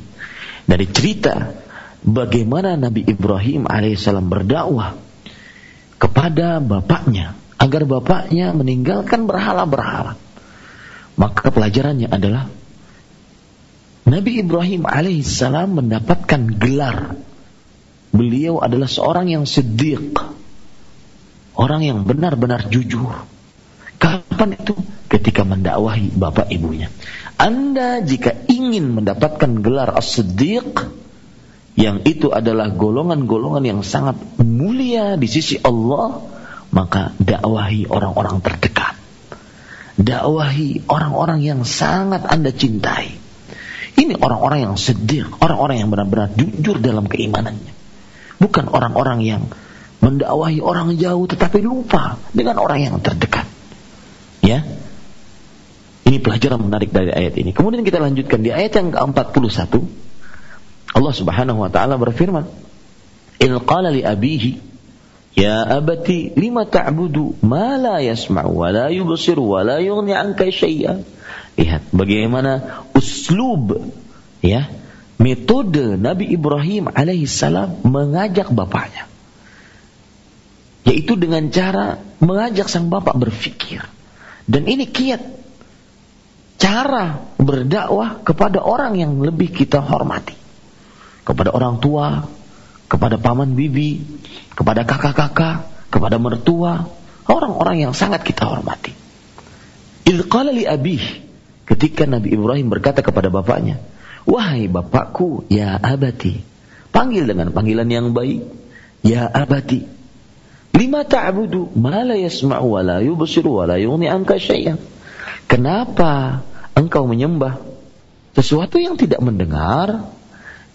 Speaker 1: dari cerita bagaimana Nabi Ibrahim alaihissalam berdakwah kepada bapaknya agar bapaknya meninggalkan berhala-berhala. Maka pelajarannya adalah Nabi Ibrahim alaihissalam mendapatkan gelar. Beliau adalah seorang yang sedih, orang yang benar-benar jujur. Kapan itu? Ketika mendakwahi bapak ibunya. Anda jika ingin mendapatkan gelar as-siddiq, yang itu adalah golongan-golongan yang sangat mulia di sisi Allah, maka dakwahi orang-orang terdekat. Dakwahi orang-orang yang sangat Anda cintai. Ini orang-orang yang sedih, orang-orang yang benar-benar jujur dalam keimanannya. Bukan orang-orang yang mendakwahi orang jauh tetapi lupa dengan orang yang terdekat. Ya. Ini pelajaran menarik dari ayat ini. Kemudian kita lanjutkan di ayat yang ke-41 Allah Subhanahu wa taala berfirman, "Il qala li abihi, ya abati lima ta'budu ma la yasma'u wa la yubsir wa la yughni 'anka syai'a." Lihat bagaimana uslub ya, metode Nabi Ibrahim alaihissalam mengajak bapaknya. Yaitu dengan cara mengajak sang bapak berfikir. Dan ini kiat cara berdakwah kepada orang yang lebih kita hormati kepada orang tua, kepada paman bibi, kepada kakak-kakak, kepada mertua, orang-orang yang sangat kita hormati. Idh qala li abih, ketika Nabi Ibrahim berkata kepada bapaknya, "Wahai bapakku, ya abati." Panggil dengan panggilan yang baik, "Ya abati." Lima ta'budu ma la yasma'u wa la yubsiru wa la yughni anka syai'an. Kenapa engkau menyembah sesuatu yang tidak mendengar,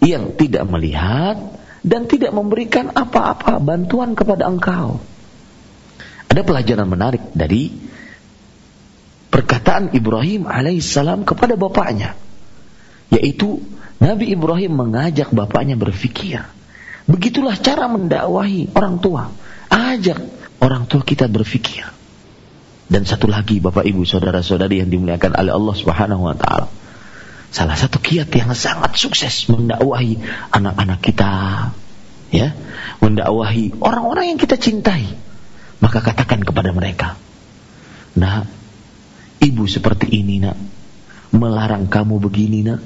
Speaker 1: yang tidak melihat dan tidak memberikan apa-apa bantuan kepada engkau. Ada pelajaran menarik dari perkataan Ibrahim alaihissalam kepada bapaknya. Yaitu Nabi Ibrahim mengajak bapaknya berfikir. Begitulah cara mendakwahi orang tua. Ajak orang tua kita berfikir. Dan satu lagi Bapak Ibu saudara-saudari yang dimuliakan oleh Allah Subhanahu wa taala salah satu kiat yang sangat sukses mendakwahi anak-anak kita ya mendakwahi orang-orang yang kita cintai maka katakan kepada mereka nah ibu seperti ini nak melarang kamu begini nak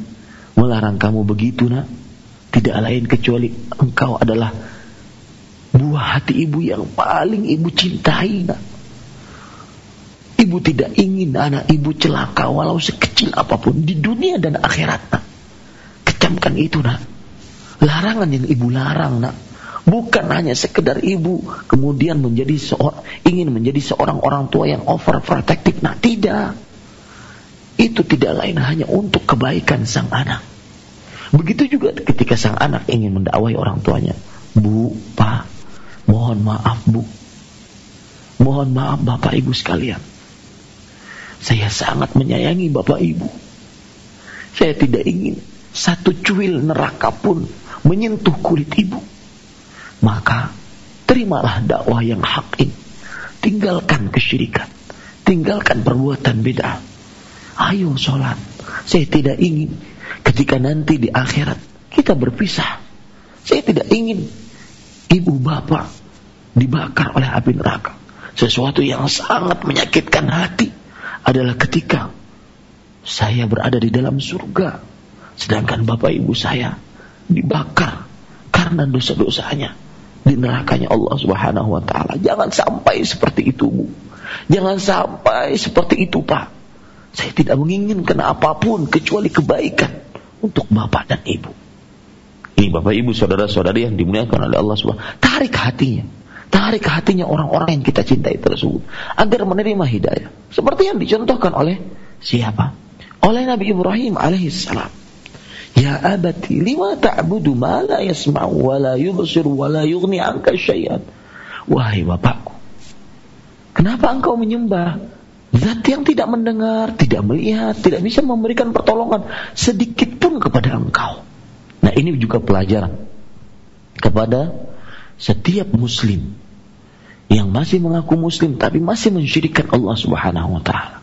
Speaker 1: melarang kamu begitu nak tidak lain kecuali engkau adalah buah hati ibu yang paling ibu cintai nak Ibu tidak ingin anak ibu celaka walau sekecil apa pun di dunia dan akhirat. Nak. Kecamkan itu nak. Larangan yang ibu larang nak. Bukan hanya sekedar ibu kemudian menjadi seorang ingin menjadi seorang orang tua yang overprotective. Nah, tidak. Itu tidak lain hanya untuk kebaikan sang anak. Begitu juga ketika sang anak ingin mendakwai orang tuanya. Bu, Pak, mohon maaf Bu. Mohon maaf Bapak Ibu sekalian saya sangat menyayangi Bapak Ibu. Saya tidak ingin satu cuil neraka pun menyentuh kulit ibu. Maka terimalah dakwah yang hak ini. Tinggalkan kesyirikan. Tinggalkan perbuatan beda. Ayo sholat. Saya tidak ingin ketika nanti di akhirat kita berpisah. Saya tidak ingin ibu bapak dibakar oleh api neraka. Sesuatu yang sangat menyakitkan hati adalah ketika saya berada di dalam surga, sedangkan bapak ibu saya dibakar karena dosa-dosanya di nerakanya Allah Subhanahu wa taala. Jangan sampai seperti itu, Bu. Jangan sampai seperti itu, Pak. Saya tidak menginginkan apa pun kecuali kebaikan untuk Bapak dan Ibu. Ini Bapak Ibu saudara-saudari yang dimuliakan oleh Allah Subhanahu tarik hatinya. Tarik hatinya orang-orang yang kita cintai tersebut agar menerima hidayah. Seperti yang dicontohkan oleh siapa? Oleh Nabi Ibrahim alaihissalam. Ya abati lima ta'budu ma la yasma'u wa la yubsir wa la yughni anka syai'an. Wahai bapakku, kenapa engkau menyembah zat yang tidak mendengar, tidak melihat, tidak bisa memberikan pertolongan sedikit pun kepada engkau? Nah, ini juga pelajaran kepada setiap muslim yang masih mengaku muslim tapi masih mensyirikkan Allah Subhanahu wa taala.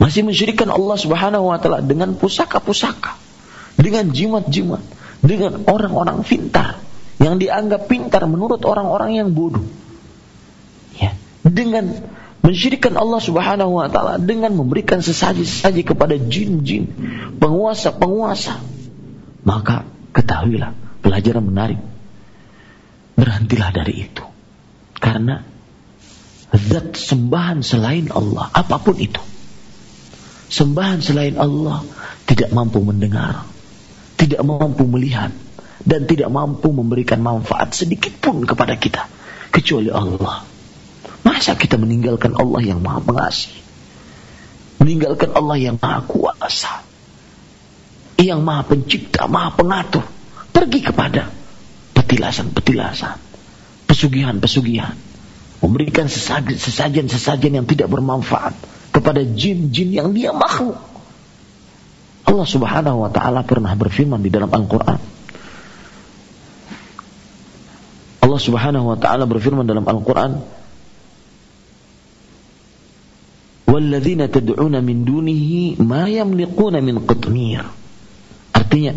Speaker 1: Masih mensyirikkan Allah Subhanahu wa taala dengan pusaka-pusaka, dengan jimat-jimat, dengan orang-orang pintar yang dianggap pintar menurut orang-orang yang bodoh. Ya, dengan mensyirikkan Allah Subhanahu wa taala dengan memberikan sesaji-sesaji kepada jin-jin, penguasa-penguasa. Maka ketahuilah pelajaran menarik. Berhentilah dari itu. Karena zat sembahan selain Allah, apa pun itu sembahan selain Allah tidak mampu mendengar, tidak mampu melihat, dan tidak mampu memberikan manfaat sedikit pun kepada kita kecuali Allah. Masa kita meninggalkan Allah yang Maha Pengasih? Meninggalkan Allah yang Maha Kuasa, yang Maha Pencipta, Maha Pengatur, pergi kepada petilasan-petilasan, pesugihan-pesugihan, memberikan sesajen-sesajen yang tidak bermanfaat, kepada jin-jin yang dia makhluk. Allah Subhanahu wa taala pernah berfirman di dalam Al-Qur'an. Allah Subhanahu wa taala berfirman dalam Al-Qur'an, "Walladzina tad'una min dunihi ma yamliquna min qitmir." Artinya,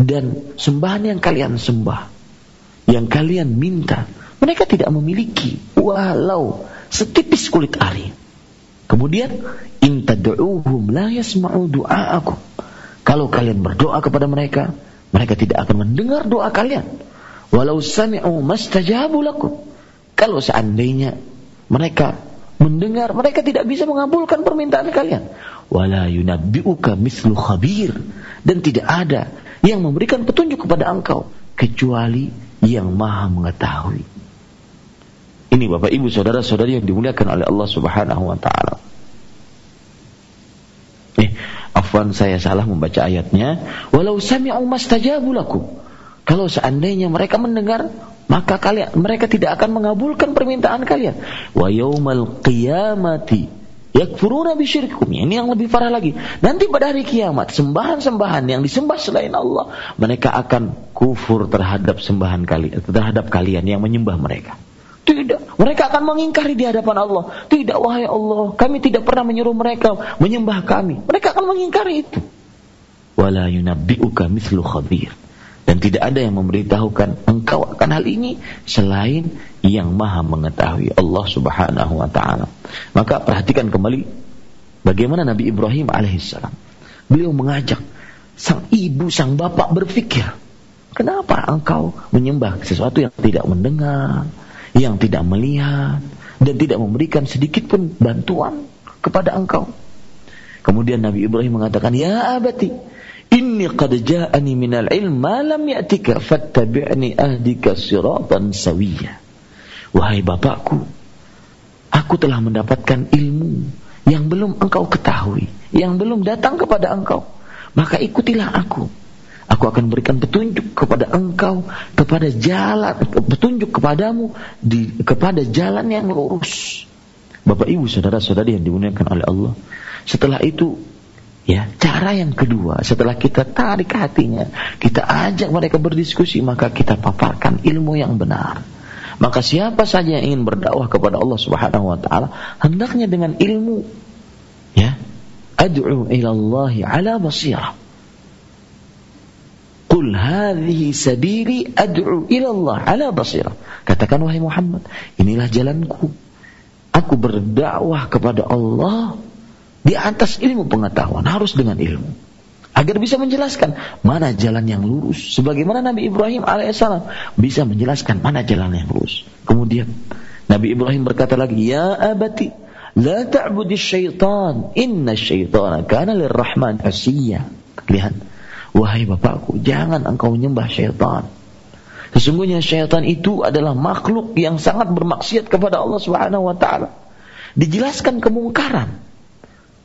Speaker 1: dan sembahan yang kalian sembah, yang kalian minta, mereka tidak memiliki walau setipis kulit ari. Kemudian in tad'uuhum la yasma'u du'aakum. Kalau kalian berdoa kepada mereka, mereka tidak akan mendengar doa kalian. Walau sami'u mastajabu lakum. Kalau seandainya mereka mendengar, mereka tidak bisa mengabulkan permintaan kalian. Wala yunabbi'uka mislu khabir. Dan tidak ada yang memberikan petunjuk kepada engkau kecuali yang maha mengetahui. Ini Bapak Ibu saudara-saudari yang dimuliakan oleh Allah Subhanahu wa taala. Eh, afwan saya salah membaca ayatnya. Walau sami'u mastajabu. Kalau seandainya mereka mendengar, maka kalian mereka tidak akan mengabulkan permintaan kalian. Wa yaumal qiyamati yakfuruna bisyirkum. Ini yang lebih parah lagi. Nanti pada hari kiamat, sembahan-sembahan yang disembah selain Allah, mereka akan kufur terhadap sembahan kalian, terhadap kalian yang menyembah mereka. Tidak. Mereka akan mengingkari di hadapan Allah. Tidak, wahai Allah. Kami tidak pernah menyuruh mereka menyembah kami. Mereka akan mengingkari itu. Wala yunabbi'uka mislu khabir. Dan tidak ada yang memberitahukan engkau akan hal ini selain yang maha mengetahui Allah subhanahu wa ta'ala. Maka perhatikan kembali bagaimana Nabi Ibrahim alaihissalam. Beliau mengajak sang ibu, sang bapak berpikir. Kenapa engkau menyembah sesuatu yang tidak mendengar, yang tidak melihat dan tidak memberikan sedikit pun bantuan kepada engkau. Kemudian Nabi Ibrahim mengatakan, "Ya abati, inni qad ja'ani minal ilm ma lam ya'tika fattabi'ni ahdika siratan sawiyya." Wahai bapakku, aku telah mendapatkan ilmu yang belum engkau ketahui, yang belum datang kepada engkau. Maka ikutilah aku Aku akan berikan petunjuk kepada engkau kepada jalan petunjuk kepadamu di kepada jalan yang lurus. Bapak Ibu saudara-saudari yang dimuliakan oleh Allah. Setelah itu ya, cara yang kedua setelah kita tarik hatinya, kita ajak mereka berdiskusi, maka kita paparkan ilmu yang benar. Maka siapa saja yang ingin berdakwah kepada Allah Subhanahu wa taala, hendaknya dengan ilmu ya. Ad'u ila Allah ala basirah Qul hadhihi sabili ad'u ila Allah ala basirah. Katakan wahai Muhammad, inilah jalanku. Aku berdakwah kepada Allah di atas ilmu pengetahuan, harus dengan ilmu. agar bisa menjelaskan mana jalan yang lurus sebagaimana Nabi Ibrahim alaihissalam bisa menjelaskan mana jalan yang lurus kemudian Nabi Ibrahim berkata lagi ya abati la ta'budi syaitan inna syaitana kana lirrahman asiyya lihat wahai bapakku jangan engkau menyembah syaitan Sesungguhnya syaitan itu adalah makhluk yang sangat bermaksiat kepada Allah Subhanahu wa taala. Dijelaskan kemungkaran.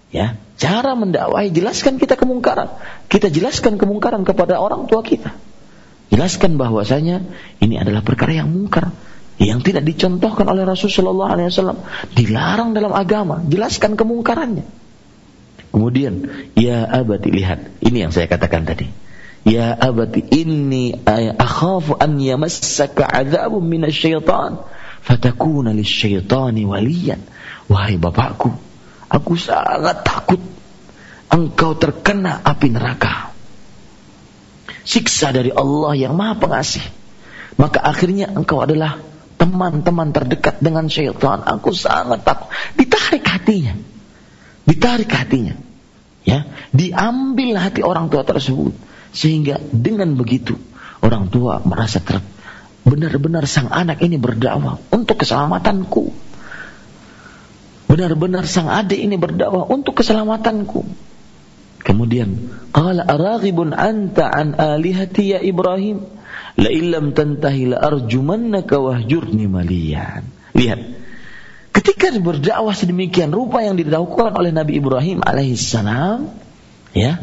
Speaker 1: Ya, cara mendakwahi jelaskan kita kemungkaran. Kita jelaskan kemungkaran kepada orang tua kita. Jelaskan bahwasanya ini adalah perkara yang mungkar yang tidak dicontohkan oleh Rasulullah SAW dilarang dalam agama jelaskan kemungkarannya kemudian ya abadi lihat ini yang saya katakan tadi Ya abati inni akhafu an yamassaka adzabun minasyaitan fatakuna lisyaitani waliyan. Wahai bapakku, aku sangat takut engkau terkena api neraka. Siksa dari Allah yang Maha Pengasih. Maka akhirnya engkau adalah teman-teman terdekat dengan syaitan. Aku sangat takut. Ditarik hatinya. Ditarik hatinya. Ya, diambil hati orang tua tersebut sehingga dengan begitu orang tua merasa benar-benar sang anak ini berdakwah untuk keselamatanku. Benar-benar sang adik ini berdakwah untuk keselamatanku. Kemudian, qala araghibun anta an alihati ya Ibrahim? La illam tantahi la arjumannaka wahjurni maliyan. Lihat. Ketika berdakwah sedemikian rupa yang dilakukan oleh Nabi Ibrahim alaihissalam, ya,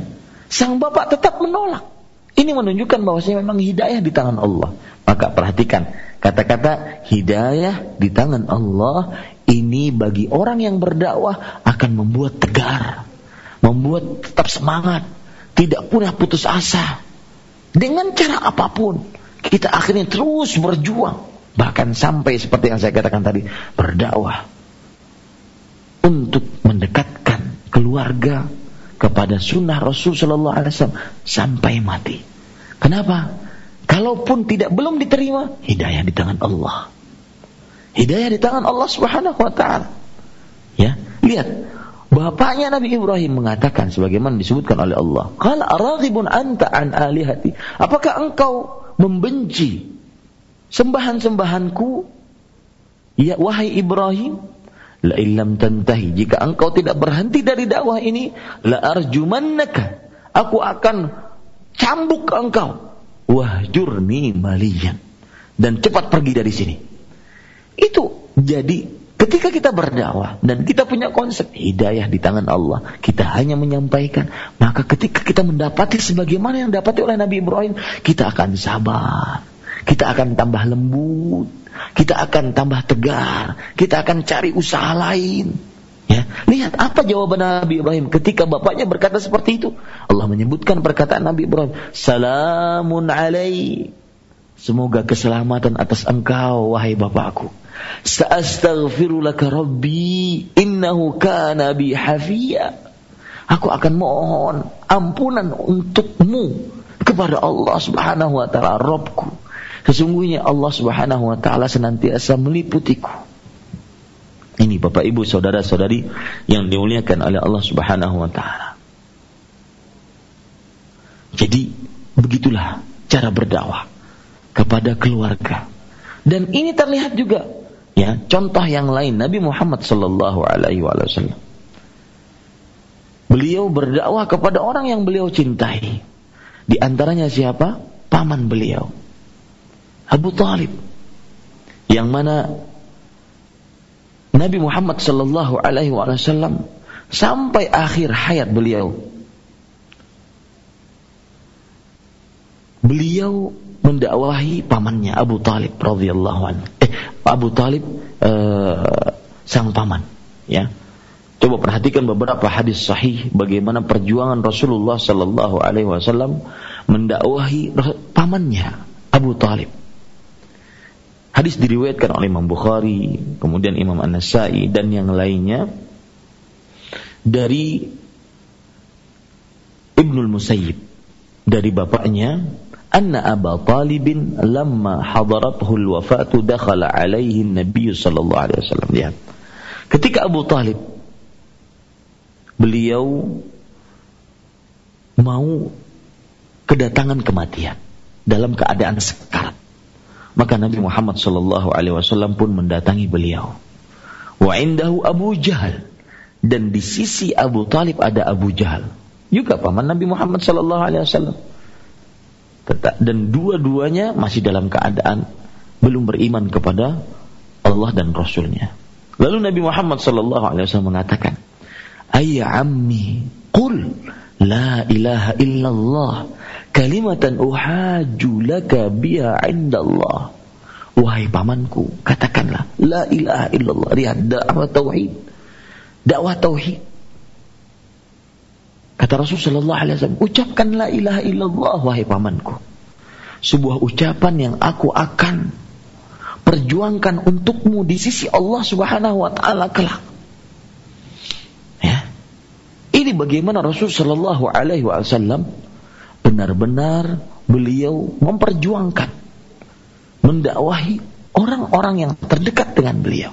Speaker 1: Sang bapak tetap menolak. Ini menunjukkan bahwasanya memang hidayah di tangan Allah. Maka perhatikan kata-kata hidayah di tangan Allah ini bagi orang yang berdakwah akan membuat tegar, membuat tetap semangat, tidak pernah putus asa. Dengan cara apa pun, kita akhirnya terus berjuang, bahkan sampai seperti yang saya katakan tadi, berdakwah untuk mendekatkan keluarga, kepada sunnah Rasul Shallallahu Alaihi Wasallam sampai mati. Kenapa? Kalaupun tidak belum diterima, hidayah di tangan Allah. Hidayah di tangan Allah Subhanahu wa taala. Ya, lihat Bapaknya Nabi Ibrahim mengatakan sebagaimana disebutkan oleh Allah, "Qala araghibun anta an alihati?" Apakah engkau membenci sembahan-sembahanku? Ya wahai Ibrahim, La illam tantahi jika engkau tidak berhenti dari dakwah ini la arjumannaka aku akan cambuk engkau wahjurni maliyan dan cepat pergi dari sini. Itu jadi ketika kita berdakwah dan kita punya konsep hidayah di tangan Allah, kita hanya menyampaikan, maka ketika kita mendapati sebagaimana yang dapati oleh Nabi Ibrahim, kita akan sabar. Kita akan tambah lembut, kita akan tambah tegar, kita akan cari usaha lain. Ya, lihat apa jawaban Nabi Ibrahim ketika bapaknya berkata seperti itu. Allah menyebutkan perkataan Nabi Ibrahim, "Salamun alaik." Semoga keselamatan atas engkau wahai bapakku. Sa'astaghfiru laka rabbi innahu kana bi hafiya. Aku akan mohon ampunan untukmu kepada Allah Subhanahu wa taala Rabbku Sesungguhnya Allah Subhanahu wa taala senantiasa meliputiku. Ini Bapak Ibu saudara-saudari yang dimuliakan oleh Allah Subhanahu wa taala. Jadi begitulah cara berdakwah kepada keluarga. Dan ini terlihat juga ya contoh yang lain Nabi Muhammad sallallahu alaihi wasallam. Beliau berdakwah kepada orang yang beliau cintai. Di antaranya siapa? Paman beliau. Abu Talib yang mana Nabi Muhammad sallallahu alaihi wasallam sampai akhir hayat beliau. Beliau mendakwahi pamannya Abu Talib radhiyallahu anhu. Eh Abu Talib uh, sang paman ya. Coba perhatikan beberapa hadis sahih bagaimana perjuangan Rasulullah sallallahu alaihi wasallam mendakwahi pamannya Abu Talib Hadis diriwayatkan oleh Imam Bukhari, kemudian Imam An-Nasai dan yang lainnya dari Ibnul Musayyib dari bapaknya anna Abu Talibin lamma hadarathu al-wafatu dakhala alaihi Nabi sallallahu alaihi wasallam lihat ketika Abu Talib beliau mau kedatangan kematian dalam keadaan sekarat. Maka Nabi Muhammad sallallahu alaihi wasallam pun mendatangi beliau. Wa indahu Abu Jahal dan di sisi Abu Talib ada Abu Jahal. Juga paman Nabi Muhammad sallallahu alaihi wasallam. Dan dua-duanya masih dalam keadaan belum beriman kepada Allah dan Rasulnya. Lalu Nabi Muhammad sallallahu alaihi wasallam mengatakan, "Ayya ammi, qul la ilaha illallah kalimatan uhaju laka biha indallah." Wahai pamanku, katakanlah la ilaha illallah. Lihat dakwah tauhid. Dakwah tauhid. Kata Rasul sallallahu alaihi wasallam, ucapkan la ilaha illallah wahai pamanku. Sebuah ucapan yang aku akan perjuangkan untukmu di sisi Allah Subhanahu wa taala kelak. Ya. Ini bagaimana Rasul sallallahu alaihi wasallam benar-benar beliau memperjuangkan mendakwahi orang-orang yang terdekat dengan beliau.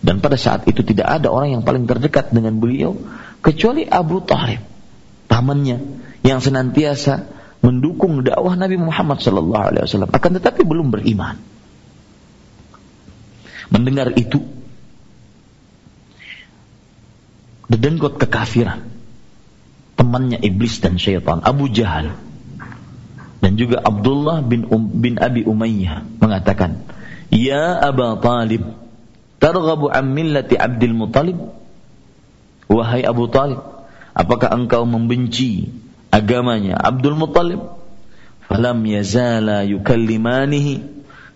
Speaker 1: Dan pada saat itu tidak ada orang yang paling terdekat dengan beliau kecuali Abu Talib, pamannya yang senantiasa mendukung dakwah Nabi Muhammad sallallahu alaihi wasallam akan tetapi belum beriman. Mendengar itu dedenggot kekafiran temannya iblis dan syaitan Abu Jahal dan juga Abdullah bin um, bin Abi Umayyah mengatakan, "Ya Aba Talib, targhabu an millati Abdul Muttalib?" Wahai Abu Talib, apakah engkau membenci agamanya Abdul Muttalib? Falam yazala yukallimanihi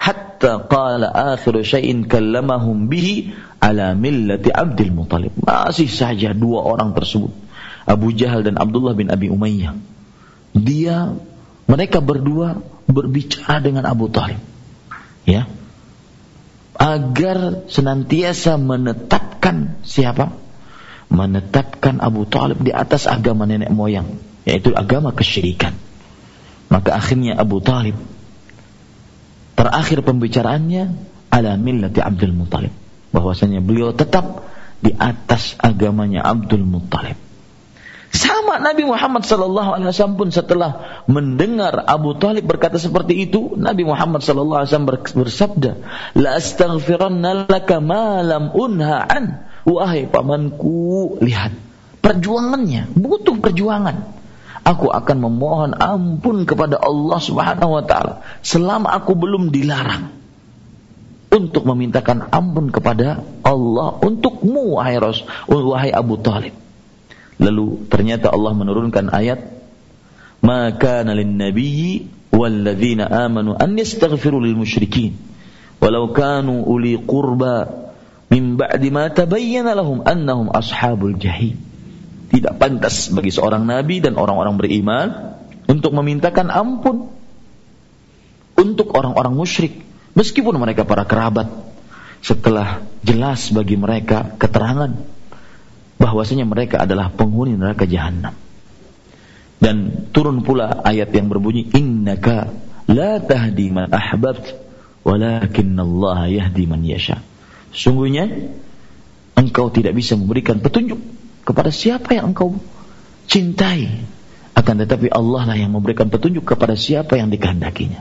Speaker 1: hatta qala akhir syai'in kallamahum bihi ala millati Abdul Muttalib. Masih saja dua orang tersebut, Abu Jahal dan Abdullah bin Abi Umayyah. Dia mereka berdua berbicara dengan Abu Talib. Ya. Agar senantiasa menetapkan siapa? Menetapkan Abu Talib di atas agama nenek moyang. Yaitu agama kesyirikan. Maka akhirnya Abu Talib terakhir pembicaraannya ala millati Abdul Muttalib. Bahwasanya beliau tetap di atas agamanya Abdul Muttalib. Sama Nabi Muhammad sallallahu alaihi wasallam pun setelah mendengar Abu Talib berkata seperti itu, Nabi Muhammad sallallahu alaihi wasallam bersabda, "La astaghfiranna laka ma lam unha an." Wahai pamanku, lihat perjuangannya, butuh perjuangan. Aku akan memohon ampun kepada Allah Subhanahu wa taala selama aku belum dilarang untuk memintakan ampun kepada Allah untukmu wahai Rasul, wahai Abu Talib. Lalu ternyata Allah menurunkan ayat maka lin nabiyyi walladzina amanu an yastaghfiru lil musyrikin walau kanu uli qurba min ba'di ma tabayyana lahum annahum ashabul jahim. Tidak pantas bagi seorang nabi dan orang-orang beriman untuk memintakan ampun untuk orang-orang musyrik meskipun mereka para kerabat setelah jelas bagi mereka keterangan bahwasanya mereka adalah penghuni neraka jahanam. Dan turun pula ayat yang berbunyi innaka la tahdi man ahbabt walakin Allah yahdi man yasha. Sungguhnya engkau tidak bisa memberikan petunjuk kepada siapa yang engkau cintai akan tetapi Allah lah yang memberikan petunjuk kepada siapa yang dikehendakinya.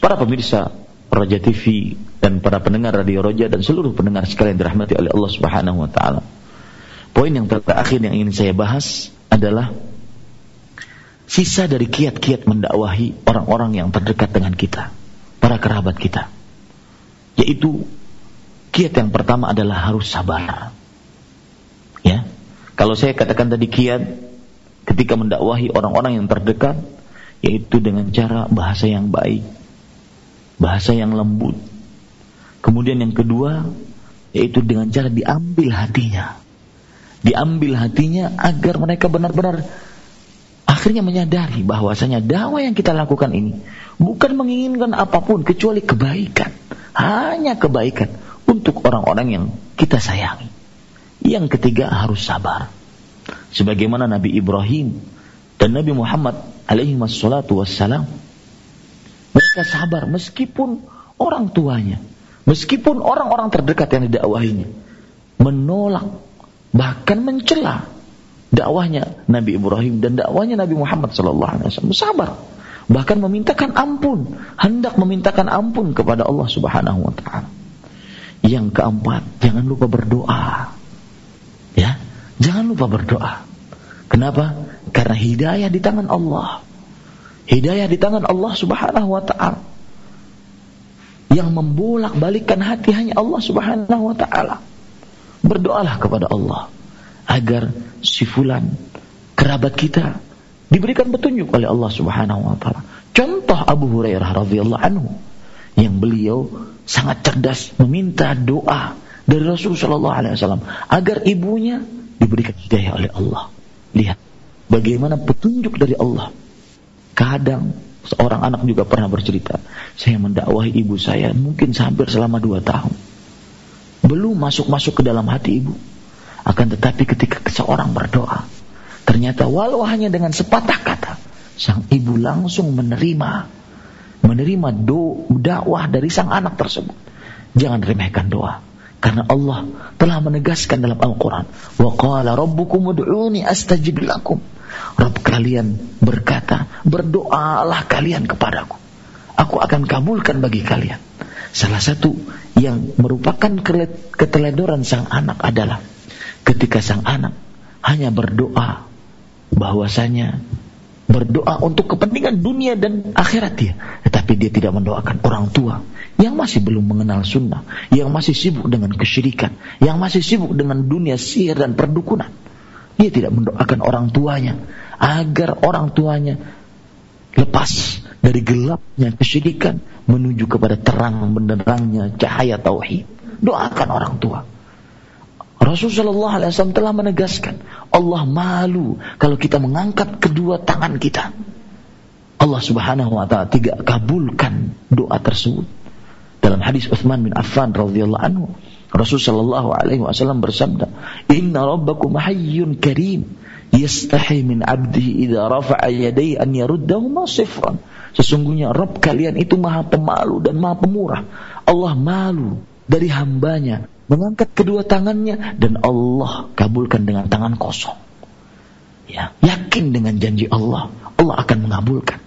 Speaker 1: Para pemirsa Raja TV dan para pendengar Radio Roja dan seluruh pendengar sekalian dirahmati oleh Allah Subhanahu wa taala. Poin yang terakhir yang ingin saya bahas adalah sisa dari kiat-kiat mendakwahi orang-orang yang terdekat dengan kita, para kerabat kita. Yaitu kiat yang pertama adalah harus sabar. Ya. Kalau saya katakan tadi kiat ketika mendakwahi orang-orang yang terdekat yaitu dengan cara bahasa yang baik, bahasa yang lembut. Kemudian yang kedua yaitu dengan cara diambil hatinya diambil hatinya agar mereka benar-benar akhirnya menyadari bahwasanya dakwah yang kita lakukan ini bukan menginginkan apa pun kecuali kebaikan, hanya kebaikan untuk orang-orang yang kita sayangi. Yang ketiga harus sabar. Sebagaimana Nabi Ibrahim dan Nabi Muhammad alaihi wassalatu wassalam mereka sabar meskipun orang tuanya, meskipun orang-orang terdekat yang didakwahinya menolak bahkan mencela dakwahnya Nabi Ibrahim dan dakwahnya Nabi Muhammad sallallahu alaihi wasallam. Sabar. Bahkan memintakan ampun. Hendak memintakan ampun kepada Allah Subhanahu wa taala. Yang keempat jangan lupa berdoa. Ya jangan lupa berdoa. Kenapa? Karena hidayah di tangan Allah. Hidayah di tangan Allah Subhanahu wa taala. Yang membolak-balikkan hati hanya Allah Subhanahu wa taala berdoalah kepada Allah agar si fulan kerabat kita diberikan petunjuk oleh Allah Subhanahu wa taala. Contoh Abu Hurairah radhiyallahu anhu yang beliau sangat cerdas meminta doa dari Rasul sallallahu alaihi wasallam agar ibunya diberikan hidayah oleh Allah. Lihat bagaimana petunjuk dari Allah. Kadang seorang anak juga pernah bercerita, saya mendakwahi ibu saya mungkin hampir selama dua tahun. Belum masuk-masuk ke dalam hati ibu. Akan tetapi ketika seorang berdoa, Ternyata walau hanya dengan sepatah kata, sang ibu langsung menerima menerima do, dakwah dari sang anak tersebut. Jangan remehkan doa. Karena Allah telah menegaskan dalam Al-Quran. Wa qala rabbukum ud'uni astajib lakum. Rabb kalian berkata, berdoalah kalian kepadaku. Aku akan kabulkan bagi kalian. Salah satu yang merupakan keteledoran sang anak adalah ketika sang anak hanya berdoa bahwasanya berdoa untuk kepentingan dunia dan akhirat dia. Tetapi dia tidak mendoakan orang tua yang masih belum mengenal sunnah, yang masih sibuk dengan kesyirikan, yang masih sibuk dengan dunia sihir dan perdukunan. Dia tidak mendoakan orang tuanya agar orang tuanya lepas dari gelapnya kesyirikan menuju kepada terang benderangnya cahaya tauhid. Doakan orang tua. Rasulullah SAW telah menegaskan, Allah malu kalau kita mengangkat kedua tangan kita. Allah Subhanahu wa taala tidak kabulkan doa tersebut. Dalam hadis Utsman bin Affan radhiyallahu anhu, Rasul sallallahu alaihi wasallam bersabda, "Inna rabbakum hayyun karim, yastahi min 'abdihi idza rafa'a yadayhi an yaruddahuma sifran." Sesungguhnya Rabb kalian itu Maha Pemalu dan Maha Pemurah. Allah malu dari hambanya mengangkat kedua tangannya dan Allah kabulkan dengan tangan kosong. Ya, yakin dengan janji Allah, Allah akan mengabulkan.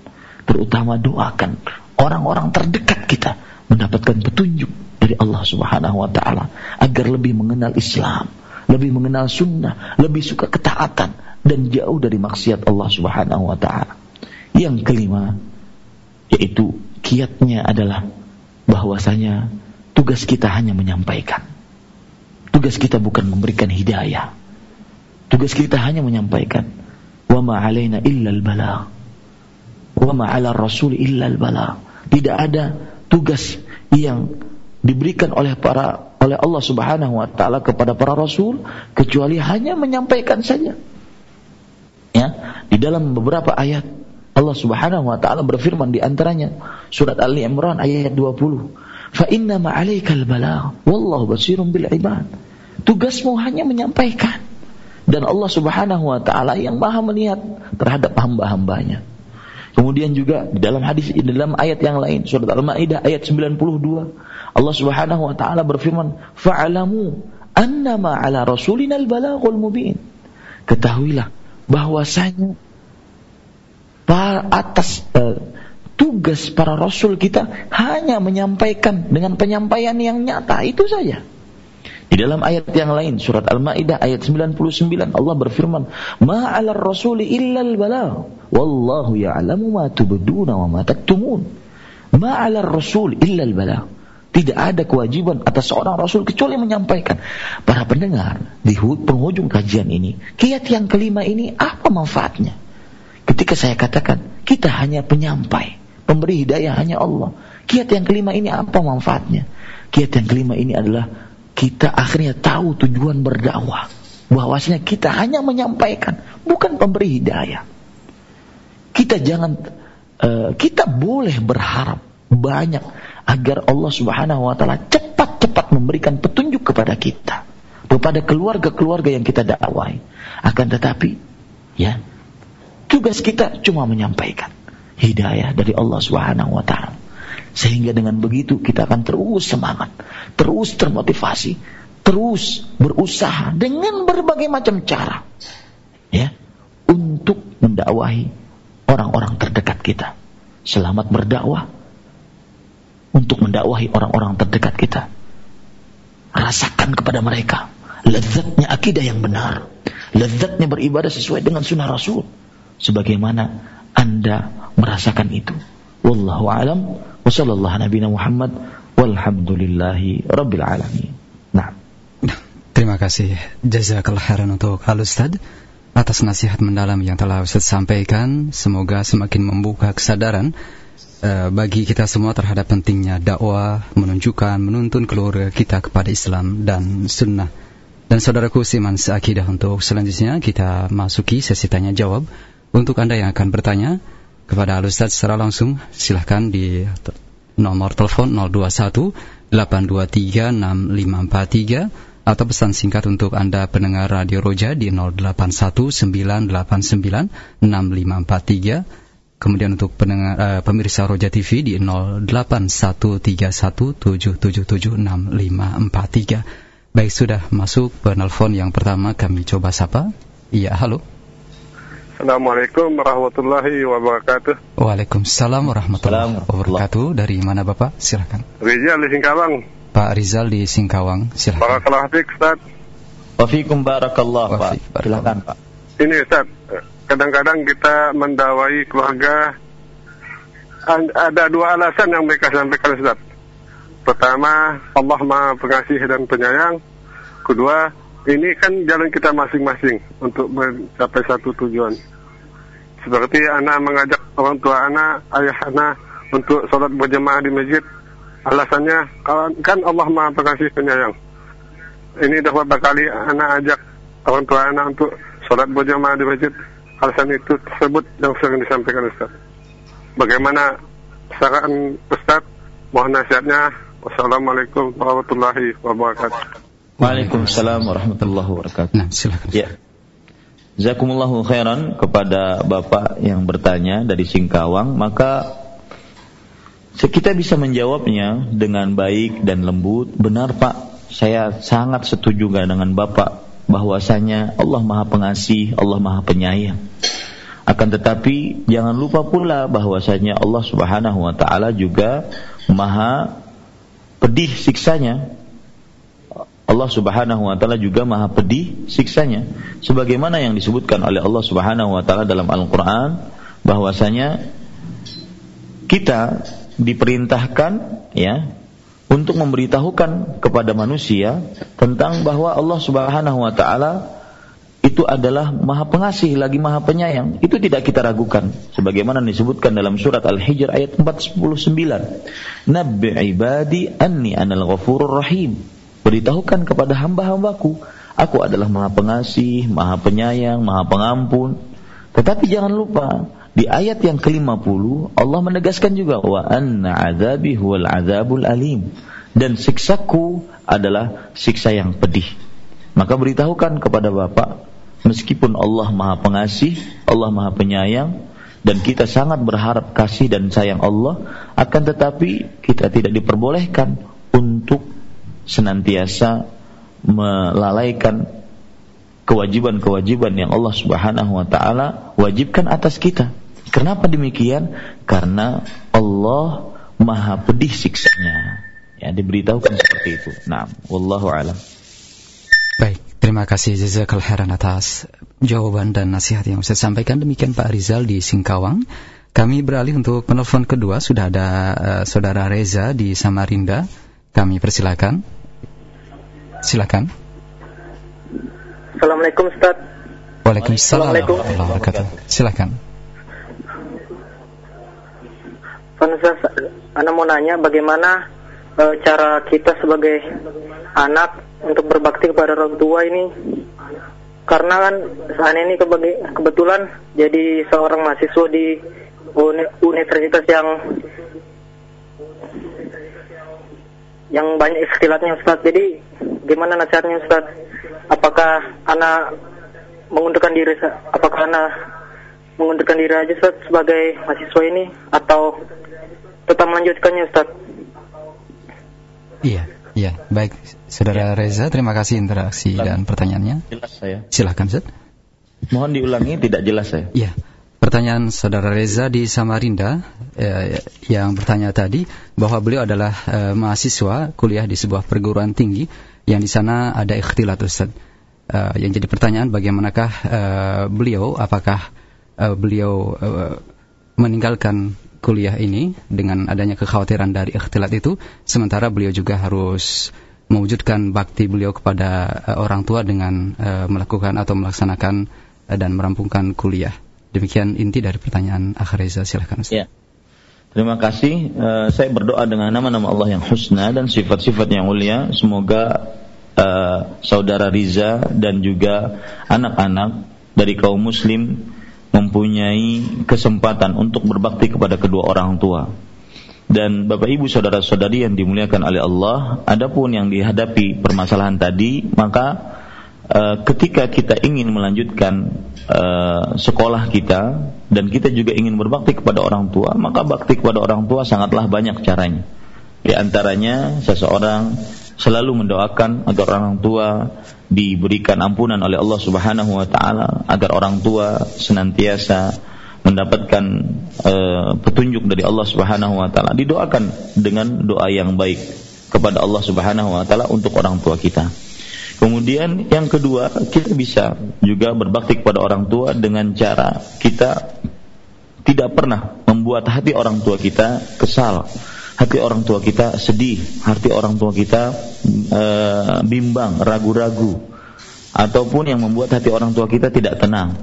Speaker 1: Terutama doakan orang-orang terdekat kita mendapatkan petunjuk dari Allah Subhanahu wa taala agar lebih mengenal Islam, lebih mengenal sunnah, lebih suka ketaatan dan jauh dari maksiat Allah Subhanahu wa taala. Yang kelima yaitu kiatnya adalah bahwasanya tugas kita hanya menyampaikan Tugas kita bukan memberikan hidayah. Tugas kita hanya menyampaikan. Wa ma alaina illa al-balagh. Wa ma ala rasul illa al-balagh. Tidak ada tugas yang diberikan oleh para oleh Allah Subhanahu wa taala kepada para rasul kecuali hanya menyampaikan saja. Ya, di dalam beberapa ayat Allah Subhanahu wa taala berfirman di antaranya surat Ali Imran ayat 20 fa inna ma 'alaikal balagh wallahu basirun bil ibad. Tugasmu hanya menyampaikan dan Allah Subhanahu wa taala yang Maha melihat terhadap hamba-hambanya. Kemudian juga di dalam hadis di dalam ayat yang lain surat Al-Maidah ayat 92 Allah Subhanahu wa taala berfirman fa'alamu annama ala rasulina al-balaghul mubin. Ketahuilah bahwasanya atas uh, tugas para rasul kita hanya menyampaikan dengan penyampaian yang nyata itu saja. Di dalam ayat yang lain surat Al-Maidah ayat 99 Allah berfirman, "Ma 'alar rasuli illa al-balagh, wallahu ya'lamu ma tubduna wa ma taktumun." Ma 'alar rasul illa al-balagh. Tidak ada kewajiban atas seorang rasul kecuali menyampaikan. Para pendengar, di penghujung kajian ini, kiat yang kelima ini apa manfaatnya? Ketika saya katakan, kita hanya penyampai Pemberi hidayah hanya Allah. Kiat yang kelima ini apa manfaatnya? Kiat yang kelima ini adalah kita akhirnya tahu tujuan berdakwah. Bahwasanya kita hanya menyampaikan, bukan pemberi hidayah. Kita jangan uh, kita boleh berharap banyak agar Allah Subhanahu wa taala cepat-cepat memberikan petunjuk kepada kita kepada keluarga-keluarga yang kita dakwahi. Akan tetapi ya tugas kita cuma menyampaikan hidayah dari Allah Subhanahu wa taala. Sehingga dengan begitu kita akan terus semangat, terus termotivasi, terus berusaha dengan berbagai macam cara.
Speaker 2: ya untuk mendakwahi orang-orang terdekat kita. Selamat berdakwah untuk mendakwahi orang-orang terdekat kita. Rasakan kepada mereka lezatnya akidah yang benar, lezatnya beribadah sesuai dengan sunnah Rasul, sebagaimana anda merasakan itu. Wallahu alam wa sallallahu Muhammad walhamdulillahi rabbil alamin. Nah.
Speaker 3: Terima kasih jazakallah khairan untuk Al Ustaz atas nasihat mendalam yang telah Ustaz sampaikan. Semoga semakin membuka kesadaran bagi kita semua terhadap pentingnya dakwah, menunjukkan, menuntun keluarga kita kepada Islam dan sunnah. Dan saudaraku Siman Seakidah untuk selanjutnya kita masuki sesi tanya jawab. Untuk Anda yang akan bertanya kepada Al Ustaz secara langsung, silahkan di nomor telepon 021 823 6543 atau pesan singkat untuk Anda pendengar Radio Roja di 0819896543. Kemudian untuk pendengar uh, pemirsa Roja TV di 081317776543. Baik sudah masuk penelpon yang pertama kami coba sapa. Iya, halo.
Speaker 4: Assalamualaikum warahmatullahi wabarakatuh.
Speaker 3: Waalaikumsalam warahmatullahi wabarakatuh. Dari mana Bapak? Silakan.
Speaker 4: Rizal di Singkawang.
Speaker 3: Pak Rizal di Singkawang, silakan.
Speaker 4: Barakallah fiik, Ustaz.
Speaker 1: Wafikum barakallah, Pak. Silakan, Pak.
Speaker 4: Ini Ustaz, kadang-kadang kita mendawai keluarga ada dua alasan yang mereka sampaikan Ustaz. Pertama, Allah Maha Pengasih dan Penyayang. Kedua, ini kan jalan kita masing-masing untuk mencapai satu tujuan. Seperti anak mengajak orang tua anak, ayah anak untuk sholat berjemaah di masjid, Alasannya kan Allah Maha Pengasih Penyayang. Ini dah beberapa kali anak ajak orang tua anak untuk sholat berjamaah di masjid. Alasan itu tersebut yang sering disampaikan Ustaz. Bagaimana saran Ustaz? Mohon nasihatnya. Wassalamualaikum warahmatullahi wabarakatuh.
Speaker 1: Waalaikumsalam warahmatullahi wabarakatuh.
Speaker 3: Nah, silakan.
Speaker 1: Ya. Jazakumullahu khairan kepada Bapak yang bertanya dari Singkawang, maka kita bisa menjawabnya dengan baik dan lembut. Benar Pak, saya sangat setuju dengan Bapak bahwasanya Allah Maha Pengasih, Allah Maha Penyayang. Akan tetapi jangan lupa pula bahwasanya Allah Subhanahu wa taala juga Maha pedih siksanya. Allah Subhanahu wa taala juga Maha pedih siksanya. Sebagaimana yang disebutkan oleh Allah Subhanahu wa taala dalam Al-Qur'an bahwasanya kita diperintahkan ya untuk memberitahukan kepada manusia tentang bahwa Allah Subhanahu wa taala itu adalah Maha Pengasih lagi Maha Penyayang. Itu tidak kita ragukan sebagaimana disebutkan dalam surat Al-Hijr ayat 419. Nabbi ibadi anni anal ghafurur rahim. Beritahukan kepada hamba-hambaku, aku adalah Maha Pengasih, Maha Penyayang, Maha Pengampun. Tetapi jangan lupa, di ayat yang ke-50 Allah menegaskan juga wa anna azabi huwal azabul alim dan siksaku adalah siksa yang pedih. Maka beritahukan kepada Bapak meskipun Allah Maha Pengasih, Allah Maha Penyayang dan kita sangat berharap kasih dan sayang Allah akan tetapi kita tidak diperbolehkan untuk senantiasa melalaikan kewajiban-kewajiban yang Allah Subhanahu wa taala wajibkan atas kita. Kenapa demikian? Karena Allah Maha pedih siksanya. Ya, diberitahukan seperti itu. Nah, wallahu alam.
Speaker 3: Baik, terima kasih Jazakal Heran atas jawaban dan nasihat yang saya sampaikan. Demikian Pak Rizal di Singkawang. Kami beralih untuk penelpon kedua. Sudah ada uh, Saudara Reza di Samarinda. Kami persilakan. Silakan.
Speaker 5: Assalamualaikum Ustaz.
Speaker 3: Waalaikumsalam warahmatullahi wabarakatuh. Silakan.
Speaker 5: Anda mau nanya bagaimana e, cara kita sebagai anak untuk berbakti kepada orang tua ini karena kan saat ini kebetulan jadi seorang mahasiswa di universitas yang yang banyak istilatnya Ustaz. Jadi gimana nasihatnya Ustaz? Apakah anak mengundurkan diri apakah anak mengundurkan diri aja Ustaz sebagai mahasiswa ini atau tetap melanjutkannya Ustaz.
Speaker 3: Iya, iya. Baik, Saudara ya. Reza, terima kasih interaksi Silakan. dan pertanyaannya.
Speaker 1: Jelas saya.
Speaker 3: Silahkan Ustaz.
Speaker 1: Mohon diulangi tidak jelas saya.
Speaker 3: Iya. Pertanyaan saudara Reza di Samarinda eh, yang bertanya tadi bahwa beliau adalah eh, mahasiswa kuliah di sebuah perguruan tinggi yang di sana ada ikhtilat Ustaz. Eh, yang jadi pertanyaan bagaimanakah eh, beliau apakah eh, beliau eh, meninggalkan kuliah ini dengan adanya kekhawatiran dari ikhtilat itu sementara beliau juga harus mewujudkan bakti beliau kepada eh, orang tua dengan eh, melakukan atau melaksanakan eh, dan merampungkan kuliah. Demikian inti dari pertanyaan Akh Reza, silahkan Ustaz.
Speaker 1: Ya. Terima kasih. Saya berdoa dengan nama-nama Allah yang husna dan sifat-sifat yang mulia. Semoga eh, saudara Riza dan juga anak-anak dari kaum muslim mempunyai kesempatan untuk berbakti kepada kedua orang tua. Dan Bapak Ibu saudara-saudari yang dimuliakan oleh Allah, adapun yang dihadapi permasalahan tadi, maka uh, ketika kita ingin melanjutkan uh, sekolah kita dan kita juga ingin berbakti kepada orang tua, maka bakti kepada orang tua sangatlah banyak caranya. Di antaranya seseorang selalu mendoakan agar orang tua diberikan ampunan oleh Allah Subhanahu wa taala, agar orang tua senantiasa mendapatkan uh, petunjuk dari Allah Subhanahu wa taala. Didoakan dengan doa yang baik kepada Allah Subhanahu wa taala untuk orang tua kita. Kemudian yang kedua, kita bisa juga berbakti kepada orang tua dengan cara kita tidak pernah membuat hati orang tua kita kesal, hati orang tua kita sedih, hati orang tua kita e, bimbang, ragu-ragu, ataupun yang membuat hati orang tua kita tidak tenang.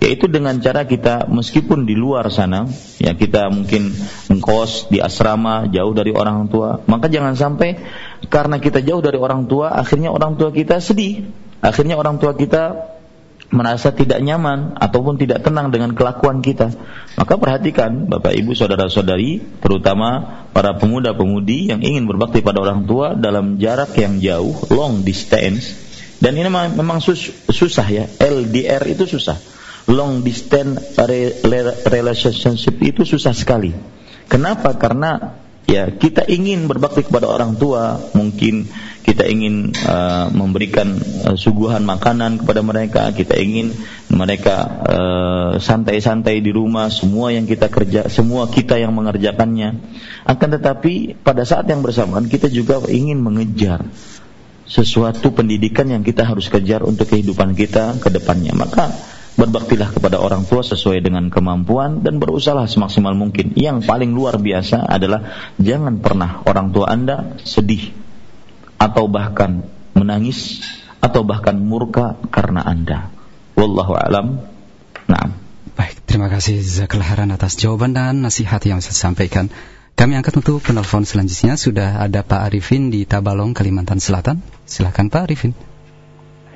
Speaker 1: Yaitu dengan cara kita meskipun di luar sana ya kita mungkin ngkos di asrama jauh dari orang tua maka jangan sampai karena kita jauh dari orang tua akhirnya orang tua kita sedih. Akhirnya orang tua kita merasa tidak nyaman ataupun tidak tenang dengan kelakuan kita maka perhatikan Bapak Ibu saudara-saudari terutama para pemuda-pemudi yang ingin berbakti pada orang tua dalam jarak yang jauh long distance dan ini memang susah ya LDR itu susah long distance relationship itu susah sekali. Kenapa? Karena ya kita ingin berbakti kepada orang tua, mungkin kita ingin uh, memberikan uh, suguhan makanan kepada mereka, kita ingin mereka uh, santai-santai di rumah, semua yang kita kerja, semua kita yang mengerjakannya. Akan tetapi pada saat yang bersamaan kita juga ingin mengejar sesuatu pendidikan yang kita harus kejar untuk kehidupan kita ke depannya. Maka berbaktilah kepada orang tua sesuai dengan kemampuan dan berusaha semaksimal mungkin. Yang paling luar biasa adalah jangan pernah orang tua Anda sedih atau bahkan menangis atau bahkan murka karena Anda. Wallahu alam. Naam.
Speaker 3: Baik, terima kasih Zakalharan atas jawaban dan nasihat yang saya sampaikan. Kami angkat untuk penelpon selanjutnya sudah ada Pak Arifin di Tabalong, Kalimantan Selatan. Silakan Pak Arifin.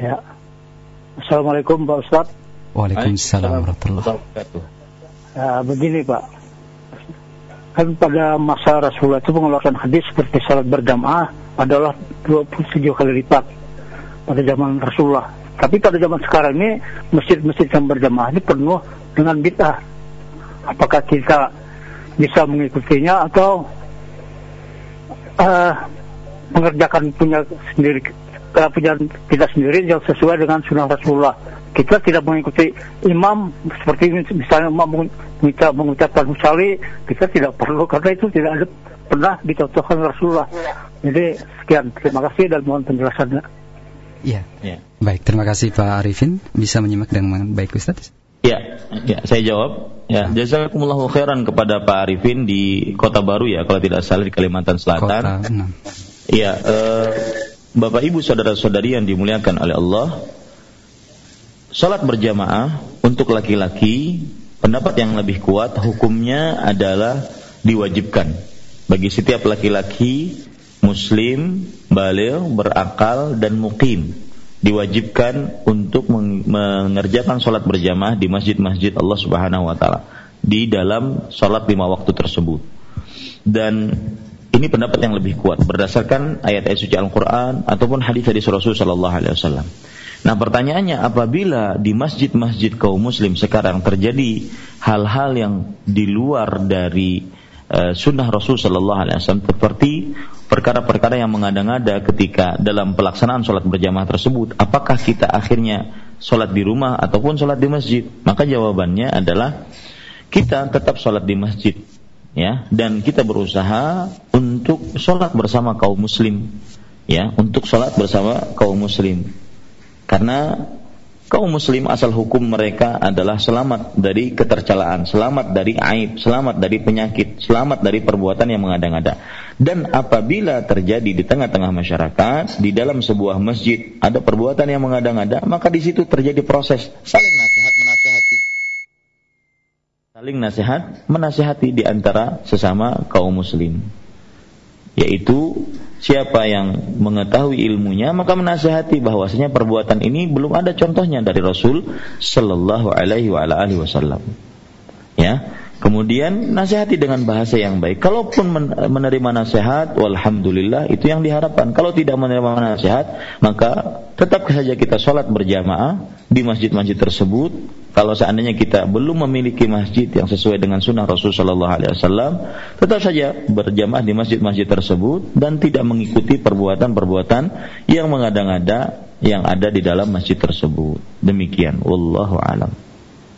Speaker 6: Ya. Assalamualaikum Pak Ustadz.
Speaker 3: Waalaikumsalam warahmatullahi wabarakatuh.
Speaker 6: Ya, begini Pak, kan pada masa Rasulullah itu mengeluarkan hadis seperti salat berjamaah adalah 27 kali lipat pada zaman Rasulullah. Tapi pada zaman sekarang ini masjid-masjid yang berjamaah ini penuh dengan bid'ah. Apakah kita bisa mengikutinya atau uh, mengerjakan punya sendiri uh, punya kita sendiri yang sesuai dengan sunnah Rasulullah kita tidak mengikuti imam seperti misalnya imam mengucap, mengucapkan musali kita tidak perlu karena itu tidak ada pernah dicontohkan Rasulullah jadi sekian terima kasih dan mohon penjelasannya
Speaker 3: Iya. Ya. Baik, terima kasih Pak Arifin. Bisa menyimak dengan baik Ustaz?
Speaker 1: Ya, ya, saya jawab. Ya, nah. jazakumullahu khairan kepada Pak Arifin di Kota Baru ya, kalau tidak salah di Kalimantan Selatan. Iya, eh, Bapak Ibu saudara-saudari yang dimuliakan oleh Allah, Salat berjamaah untuk laki-laki pendapat yang lebih kuat hukumnya adalah diwajibkan bagi setiap laki-laki muslim, balik, berakal dan mukim diwajibkan untuk mengerjakan sholat berjamaah di masjid-masjid Allah Subhanahu wa taala di dalam sholat lima waktu tersebut. Dan ini pendapat yang lebih kuat berdasarkan ayat-ayat suci Al-Qur'an ataupun hadis-hadis Rasul sallallahu alaihi wasallam. Nah pertanyaannya apabila di masjid-masjid kaum muslim sekarang terjadi hal-hal yang di luar dari uh, sunnah Rasul Shallallahu Alaihi Wasallam seperti perkara-perkara yang mengada-ngada ketika dalam pelaksanaan sholat berjamaah tersebut, apakah kita akhirnya sholat di rumah ataupun sholat di masjid? Maka jawabannya adalah kita tetap sholat di masjid, ya, dan kita berusaha untuk sholat bersama kaum muslim, ya, untuk sholat bersama kaum muslim, karena kaum muslim asal hukum mereka adalah selamat dari ketercelaan, selamat dari aib, selamat dari penyakit, selamat dari perbuatan yang mengada-ngada. Dan apabila terjadi di tengah-tengah masyarakat, di dalam sebuah masjid ada perbuatan yang mengada-ngada, maka di situ terjadi proses saling nasihat menasihati. Saling nasihat menasihati di antara sesama kaum muslim. Yaitu siapa yang mengetahui ilmunya maka menasihati bahwasanya perbuatan ini belum ada contohnya dari Rasul sallallahu alaihi wa alihi wasallam. Ya. Kemudian nasihati dengan bahasa yang baik. Kalaupun menerima nasihat, walhamdulillah itu yang diharapkan. Kalau tidak menerima nasihat, maka tetap saja kita sholat berjamaah di masjid-masjid tersebut. Kalau seandainya kita belum memiliki masjid yang sesuai dengan sunnah Rasul Shallallahu Alaihi Wasallam, tetap saja berjamaah di masjid-masjid tersebut dan tidak mengikuti perbuatan-perbuatan yang mengada-ngada yang ada di dalam masjid tersebut. Demikian, wallahu alam.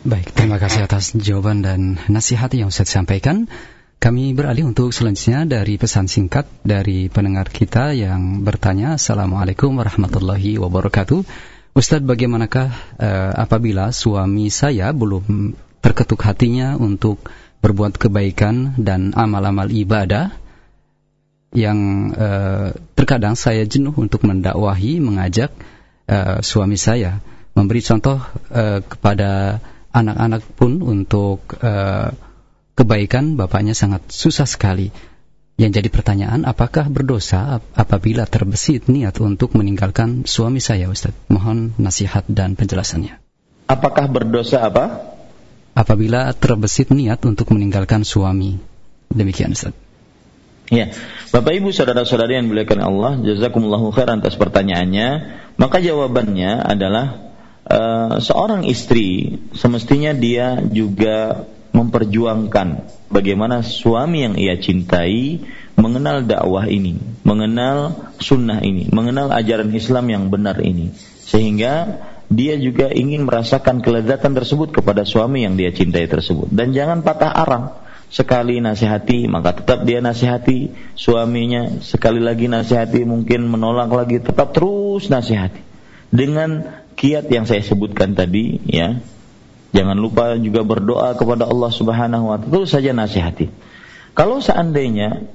Speaker 3: Baik, terima kasih atas jawaban dan nasihat yang saya sampaikan. Kami beralih untuk selanjutnya dari pesan singkat dari pendengar kita yang bertanya Assalamualaikum warahmatullahi wabarakatuh Ustadz bagaimanakah uh, apabila suami saya belum terketuk hatinya untuk berbuat kebaikan dan amal-amal ibadah yang uh, terkadang saya jenuh untuk mendakwahi mengajak uh, suami saya memberi contoh uh, kepada anak-anak pun untuk uh, kebaikan bapaknya sangat susah sekali. Yang jadi pertanyaan, apakah berdosa apabila terbesit niat untuk meninggalkan suami saya, Ustaz? Mohon nasihat dan penjelasannya.
Speaker 1: Apakah berdosa apa?
Speaker 3: Apabila terbesit niat untuk meninggalkan suami. Demikian, Ustaz.
Speaker 1: Ya, Bapak Ibu saudara-saudari yang dimuliakan Allah, jazakumullahu khairan atas pertanyaannya. Maka jawabannya adalah Eh, seorang istri semestinya dia juga memperjuangkan bagaimana suami yang ia cintai mengenal dakwah ini, mengenal sunnah ini, mengenal ajaran Islam yang benar ini, sehingga dia juga ingin merasakan kelezatan tersebut kepada suami yang dia cintai tersebut. Dan jangan patah arang. Sekali nasihati, maka tetap dia nasihati suaminya. Sekali lagi nasihati, mungkin menolak lagi, tetap terus nasihati. Dengan kiat yang saya sebutkan tadi ya jangan lupa juga berdoa kepada Allah Subhanahu wa taala. Terus saja nasihati. Kalau seandainya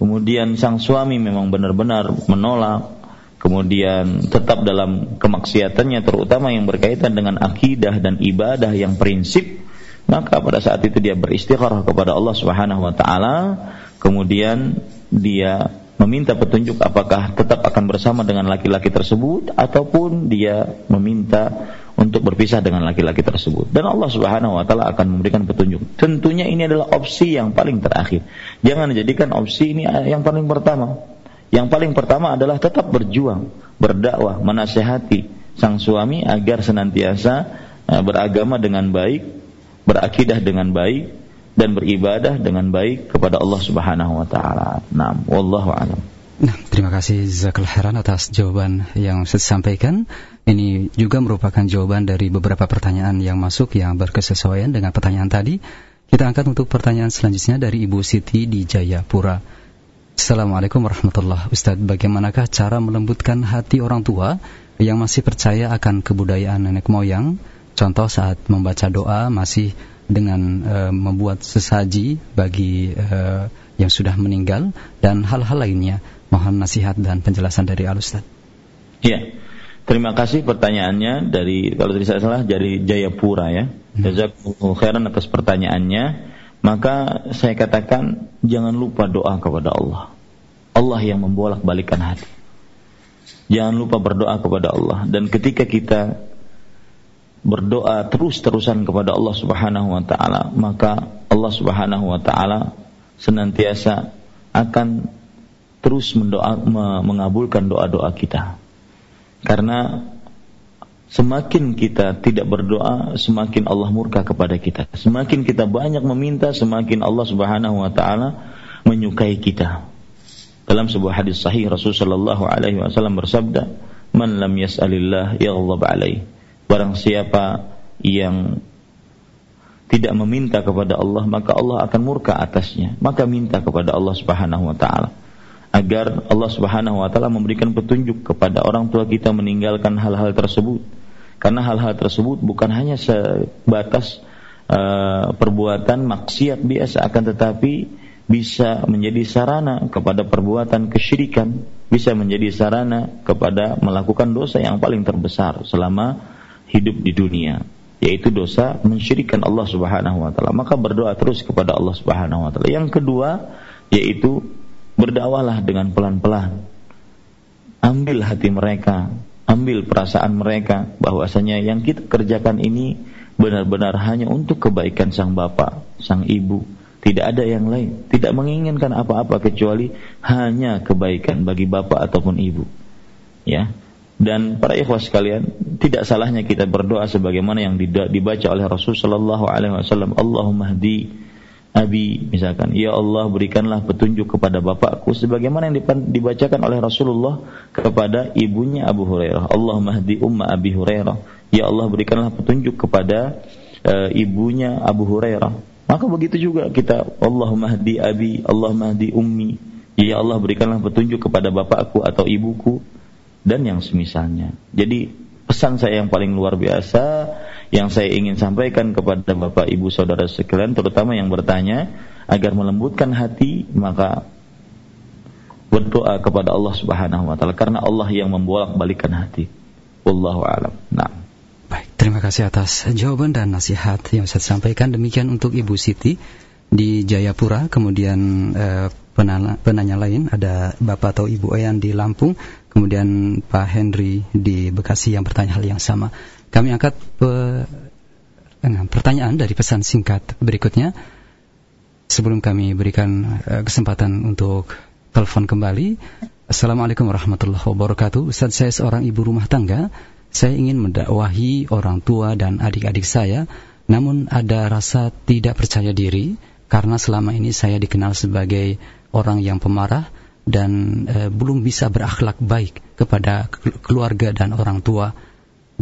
Speaker 1: kemudian sang suami memang benar-benar menolak kemudian tetap dalam kemaksiatannya terutama yang berkaitan dengan akidah dan ibadah yang prinsip maka pada saat itu dia beristikharah kepada Allah Subhanahu wa taala. Kemudian dia meminta petunjuk apakah tetap akan bersama dengan laki-laki tersebut ataupun dia meminta untuk berpisah dengan laki-laki tersebut dan Allah Subhanahu wa taala akan memberikan petunjuk. Tentunya ini adalah opsi yang paling terakhir. Jangan jadikan opsi ini yang paling pertama. Yang paling pertama adalah tetap berjuang, berdakwah, menasehati sang suami agar senantiasa eh, beragama dengan baik, berakidah dengan baik, dan beribadah dengan baik kepada Allah Subhanahu wa taala. Naam, wallahu alam.
Speaker 3: Nah, terima kasih Zakal Heran atas jawaban yang saya sampaikan. Ini juga merupakan jawaban dari beberapa pertanyaan yang masuk yang berkesesuaian dengan pertanyaan tadi. Kita angkat untuk pertanyaan selanjutnya dari Ibu Siti di Jayapura. Assalamualaikum warahmatullahi Ustaz, bagaimanakah cara melembutkan hati orang tua yang masih percaya akan kebudayaan nenek moyang? Contoh saat membaca doa masih dengan uh, membuat sesaji bagi uh, yang sudah meninggal dan hal-hal lainnya. Mohon nasihat dan penjelasan dari Al Ustaz.
Speaker 1: Iya. Terima kasih pertanyaannya dari kalau tidak salah dari Jayapura ya. Hmm. Jazakumullah khairan atas pertanyaannya. Maka saya katakan jangan lupa doa kepada Allah. Allah yang membolak-balikan hati. Jangan lupa berdoa kepada Allah dan ketika kita berdoa terus-terusan kepada Allah Subhanahu wa taala, maka Allah Subhanahu wa taala senantiasa akan terus mendoa mengabulkan doa-doa kita. Karena semakin kita tidak berdoa, semakin Allah murka kepada kita. Semakin kita banyak meminta, semakin Allah Subhanahu wa taala menyukai kita. Dalam sebuah hadis sahih Rasulullah sallallahu alaihi wasallam bersabda, "Man lam yas'alillah alaihi." barang siapa yang tidak meminta kepada Allah maka Allah akan murka atasnya maka minta kepada Allah Subhanahu wa taala agar Allah Subhanahu wa taala memberikan petunjuk kepada orang tua kita meninggalkan hal-hal tersebut karena hal-hal tersebut bukan hanya sebatas uh, perbuatan maksiat biasa akan tetapi bisa menjadi sarana kepada perbuatan kesyirikan, bisa menjadi sarana kepada melakukan dosa yang paling terbesar selama hidup di dunia, yaitu dosa mensyirikan Allah Subhanahu wa taala. Maka berdoa terus kepada Allah Subhanahu wa taala. Yang kedua yaitu berdakwalah dengan pelan-pelan. Ambil hati mereka, ambil perasaan mereka bahwasanya yang kita kerjakan ini benar-benar hanya untuk kebaikan sang bapak, sang ibu, tidak ada yang lain, tidak menginginkan apa-apa kecuali hanya kebaikan bagi bapak ataupun ibu. Ya. Dan para ikhwas sekalian, tidak salahnya kita berdoa sebagaimana yang dibaca oleh Rasul sallallahu alaihi wasallam, Allahumma hdi abi misalkan, ya Allah berikanlah petunjuk kepada bapakku sebagaimana yang dibacakan oleh Rasulullah kepada ibunya Abu Hurairah. Allahumma hdi umma Abi Hurairah. Ya Allah berikanlah petunjuk kepada uh, ibunya Abu Hurairah maka begitu juga kita Allahumma hdi abi, Allahumma hdi ummi. Ya Allah berikanlah petunjuk kepada bapakku atau ibuku dan yang semisalnya. Jadi pesan saya yang paling luar biasa yang saya ingin sampaikan kepada Bapak Ibu Saudara sekalian terutama yang bertanya agar melembutkan hati maka berdoa kepada Allah Subhanahu wa taala karena Allah yang membolak-balikan hati. Wallahu a'lam. Nah.
Speaker 3: Baik, terima kasih atas jawaban dan nasihat yang saya sampaikan. Demikian untuk Ibu Siti di Jayapura, kemudian eh, penanya, lain ada Bapak atau Ibu Eyan di Lampung, kemudian Pak Henry di Bekasi yang bertanya hal yang sama. Kami angkat pe, eh, pertanyaan dari pesan singkat berikutnya. Sebelum kami berikan eh, kesempatan untuk telepon kembali. Assalamualaikum warahmatullahi wabarakatuh. Ustaz saya seorang ibu rumah tangga saya ingin mendakwahi orang tua dan adik-adik saya, namun ada rasa tidak percaya diri karena selama ini saya dikenal sebagai orang yang pemarah dan e, belum bisa berakhlak baik kepada keluarga dan orang tua.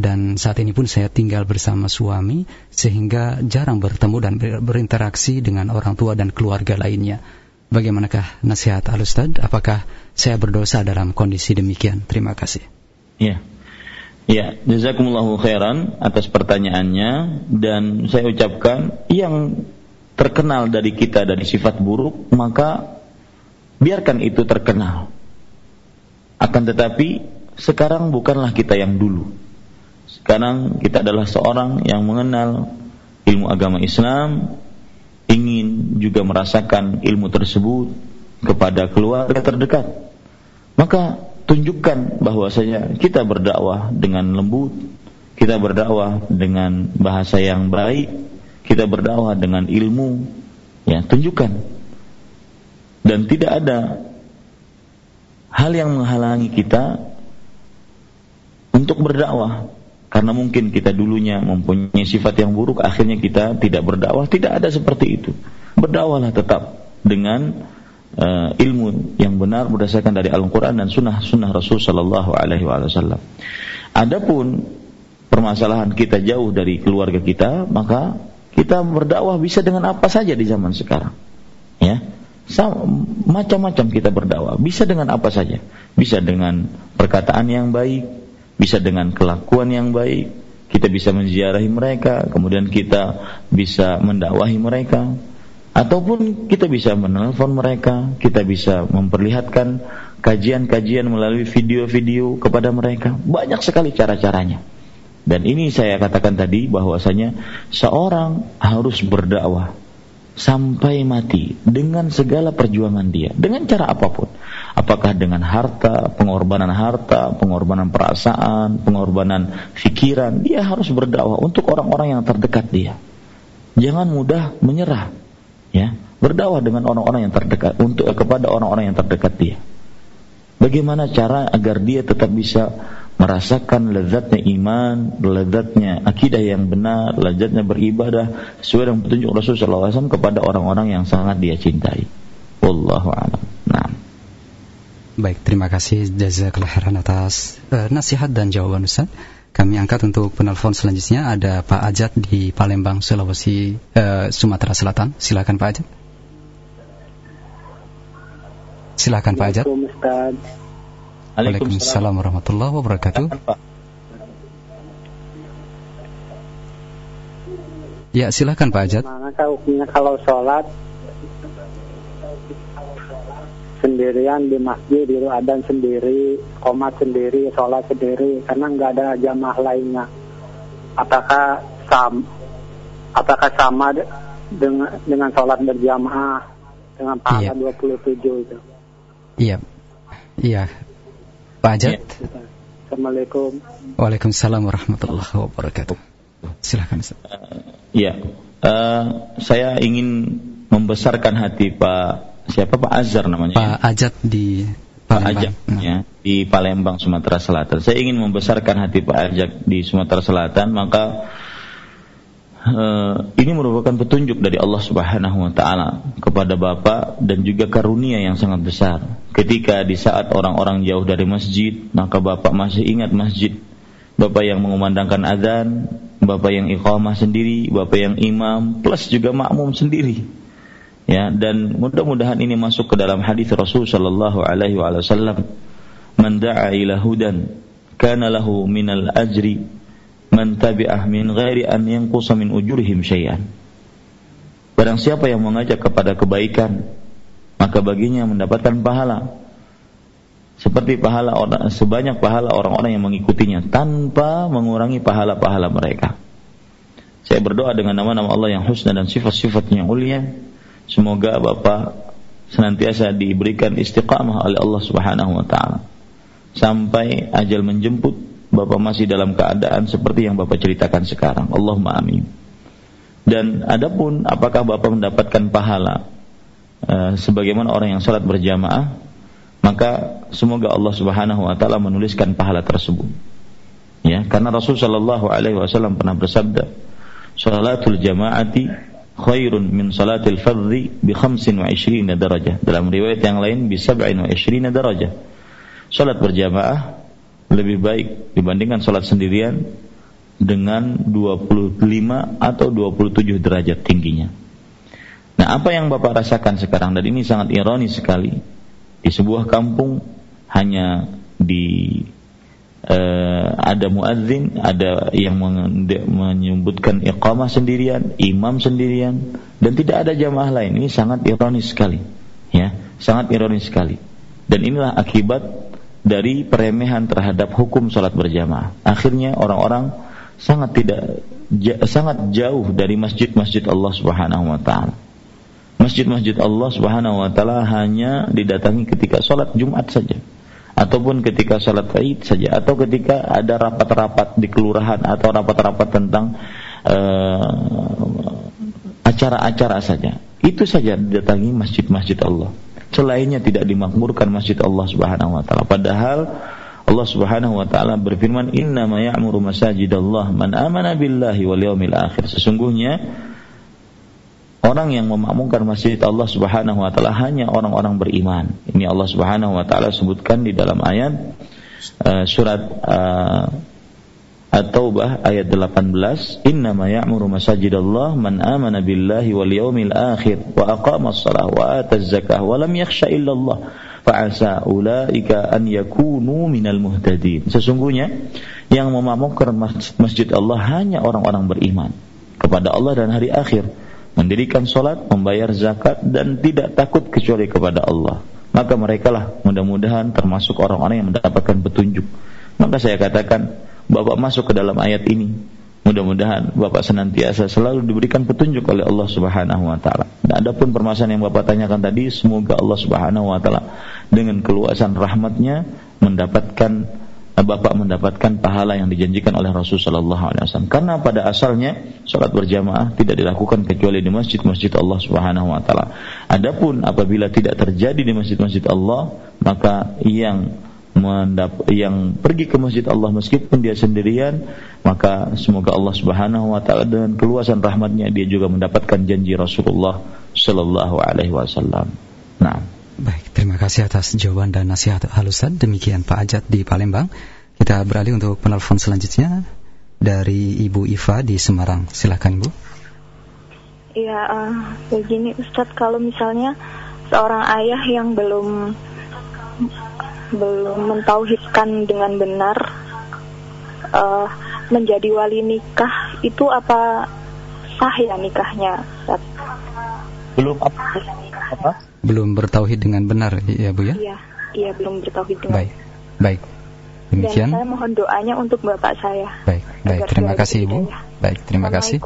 Speaker 3: Dan saat ini pun saya tinggal bersama suami sehingga jarang bertemu dan berinteraksi dengan orang tua dan keluarga lainnya. Bagaimanakah nasihat Al-Ustaz? Apakah saya berdosa dalam kondisi demikian? Terima kasih.
Speaker 1: Ya. Ya, jazakumullahu khairan atas pertanyaannya dan saya ucapkan yang terkenal dari kita dari sifat buruk maka biarkan itu terkenal. Akan tetapi sekarang bukanlah kita yang dulu. Sekarang kita adalah seorang yang mengenal ilmu agama Islam, ingin juga merasakan ilmu tersebut kepada keluarga terdekat. Maka tunjukkan bahwasanya kita berdakwah dengan lembut, kita berdakwah dengan bahasa yang baik, kita berdakwah dengan ilmu, ya tunjukkan. Dan tidak ada hal yang menghalangi kita untuk berdakwah karena mungkin kita dulunya mempunyai sifat yang buruk akhirnya kita tidak berdakwah tidak ada seperti itu berdakwahlah tetap dengan uh, ilmu yang benar berdasarkan dari Al-Quran dan Sunnah-Sunnah Rasul Sallallahu Alaihi Wasallam. Adapun permasalahan kita jauh dari keluarga kita, maka kita berdakwah bisa dengan apa saja di zaman sekarang. Ya, macam-macam kita berdakwah. Bisa dengan apa saja. Bisa dengan perkataan yang baik, bisa dengan kelakuan yang baik. Kita bisa menziarahi mereka, kemudian kita bisa mendakwahi mereka, ataupun kita bisa menelpon mereka, kita bisa memperlihatkan kajian-kajian melalui video-video kepada mereka. Banyak sekali cara-caranya. Dan ini saya katakan tadi bahwasanya seorang harus berdakwah sampai mati dengan segala perjuangan dia, dengan cara apa pun. Apakah dengan harta, pengorbanan harta, pengorbanan perasaan, pengorbanan pikiran, dia harus berdakwah untuk orang-orang yang terdekat dia. Jangan mudah menyerah ya berdakwah dengan orang-orang yang terdekat untuk kepada orang-orang yang terdekat dia bagaimana cara agar dia tetap bisa merasakan lezatnya iman, lezatnya akidah yang benar, lezatnya beribadah sesuai dengan petunjuk Rasulullah SAW kepada orang-orang yang sangat dia cintai. Wallahu a'lam.
Speaker 3: Baik, terima kasih jazakallahu khairan atas uh, nasihat dan jawaban Ustaz. Kami angkat untuk penelpon selanjutnya ada Pak Ajat di Palembang, Sulawesi, uh, Sumatera Selatan. Silakan Pak Ajat. Silakan Pak Ajat. Waalaikumsalam warahmatullahi wabarakatuh. Ya, silakan Pak Ajat.
Speaker 7: Mana hukumnya kalau sholat sendirian di masjid, di adan sendiri, komat sendiri, sholat sendiri, karena nggak ada jamaah lainnya. Apakah sam, apakah sama dengan dengan sholat berjamaah dengan pahala iya. 27 itu?
Speaker 3: Iya, iya, Pak Ajat.
Speaker 7: Ya. Assalamualaikum.
Speaker 3: Waalaikumsalam warahmatullahi wabarakatuh. Silakan. Uh,
Speaker 1: Ya, uh, saya ingin membesarkan hati Pak siapa Pak Azhar namanya?
Speaker 3: Pak Ajat di
Speaker 1: Pak Ajat ya di Palembang Sumatera Selatan. Saya ingin membesarkan hati Pak Ajat di Sumatera Selatan, maka uh, ini merupakan petunjuk dari Allah Subhanahu wa taala kepada Bapak dan juga karunia yang sangat besar. Ketika di saat orang-orang jauh dari masjid, maka Bapak masih ingat masjid. Bapak yang mengumandangkan azan, bapak yang iqamah sendiri, bapak yang imam, plus juga makmum sendiri. Ya, dan mudah-mudahan ini masuk ke dalam hadis Rasul sallallahu alaihi wasallam, "Man da'a ila hudan kana lahu minal ajri man tabi'ah min ghairi an yanqusa min ujurihim syai'an." Barang siapa yang mengajak kepada kebaikan, maka baginya mendapatkan pahala seperti pahala orang sebanyak pahala orang-orang yang mengikutinya tanpa mengurangi pahala-pahala mereka. Saya berdoa dengan nama-nama Allah yang husna dan sifat-sifat yang mulia. Semoga Bapak senantiasa diberikan istiqamah oleh Allah Subhanahu wa taala. Sampai ajal menjemput Bapak masih dalam keadaan seperti yang Bapak ceritakan sekarang. Allahumma amin. Dan adapun apakah Bapak mendapatkan pahala uh, sebagaimana orang yang salat berjamaah maka semoga Allah Subhanahu wa taala menuliskan pahala tersebut. Ya, karena Rasul sallallahu alaihi wasallam pernah bersabda, "Salatul jama'ati khairun min salatil fardhi bi 25 darajah." Dalam riwayat yang lain bi 27 darajah. Salat berjamaah lebih baik dibandingkan salat sendirian dengan 25 atau 27 derajat tingginya. Nah, apa yang Bapak rasakan sekarang dan ini sangat ironis sekali di sebuah kampung hanya di uh, ada muadzin, ada yang menyebutkan iqamah sendirian, imam sendirian dan tidak ada jamaah lain. Ini sangat ironis sekali. Ya, sangat ironis sekali. Dan inilah akibat dari peremehan terhadap hukum salat berjamaah. Akhirnya orang-orang sangat tidak sangat jauh dari masjid-masjid Allah Subhanahu wa taala masjid-masjid Allah Subhanahu wa taala hanya didatangi ketika sholat Jumat saja ataupun ketika sholat Id saja atau ketika ada rapat-rapat di kelurahan atau rapat-rapat tentang uh, acara-acara saja. Itu saja didatangi masjid-masjid Allah. Selainnya tidak dimakmurkan masjid Allah Subhanahu wa taala. Padahal Allah Subhanahu wa taala berfirman, "Inna ma ya'muru masajidallah man amana billahi wal yawmil akhir." Sesungguhnya orang yang memakmurkan masjid Allah Subhanahu wa taala hanya orang-orang beriman. Ini Allah Subhanahu wa taala sebutkan di dalam ayat uh, surat uh, At-Taubah ayat 18, "Innama ya'muru masajidallah man amana billahi wal yawmil akhir wa aqama as-salah wa ata az-zakah wa lam yakhsha illa Allah." Fa'asa ulaika an yakunu minal muhtadin. Sesungguhnya yang memakmurkan masjid Allah hanya orang-orang beriman kepada Allah dan hari akhir mendirikan solat, membayar zakat dan tidak takut kecuali kepada Allah. Maka mereka lah mudah-mudahan termasuk orang-orang yang mendapatkan petunjuk. Maka saya katakan, Bapak masuk ke dalam ayat ini. Mudah-mudahan Bapak senantiasa selalu diberikan petunjuk oleh Allah Subhanahu wa taala. Dan adapun permasalahan yang Bapak tanyakan tadi, semoga Allah Subhanahu wa taala dengan keluasan rahmatnya mendapatkan Bapak mendapatkan pahala yang dijanjikan oleh Rasul Shallallahu Alaihi Wasallam. Karena pada asalnya sholat berjamaah tidak dilakukan kecuali di masjid-masjid Allah Subhanahu Wa Taala. Adapun apabila tidak terjadi di masjid-masjid Allah, maka yang mendap yang pergi ke masjid Allah meskipun dia sendirian, maka semoga Allah Subhanahu Wa Taala dengan keluasan rahmatnya dia juga mendapatkan janji Rasulullah Shallallahu Alaihi Wasallam. Nah.
Speaker 3: Baik, terima kasih atas jawaban dan nasihat halusan. Demikian Pak Ajat di Palembang. Kita beralih untuk penelpon selanjutnya dari Ibu Iva di Semarang. Silahkan Bu.
Speaker 8: Iya, uh, begini Ustadz, kalau misalnya seorang ayah yang belum belum mentauhidkan dengan benar uh, menjadi wali nikah itu apa sah ya nikahnya? Ustadz?
Speaker 2: Belum apa? apa?
Speaker 3: Belum bertauhid dengan benar ya Bu ya?
Speaker 8: Iya, iya belum bertauhid dengan.
Speaker 3: Baik, baik. Demikian.
Speaker 8: Dan saya mohon doanya untuk bapak saya.
Speaker 3: Baik, baik. Terima kasih Ibu. Baik, terima kasih.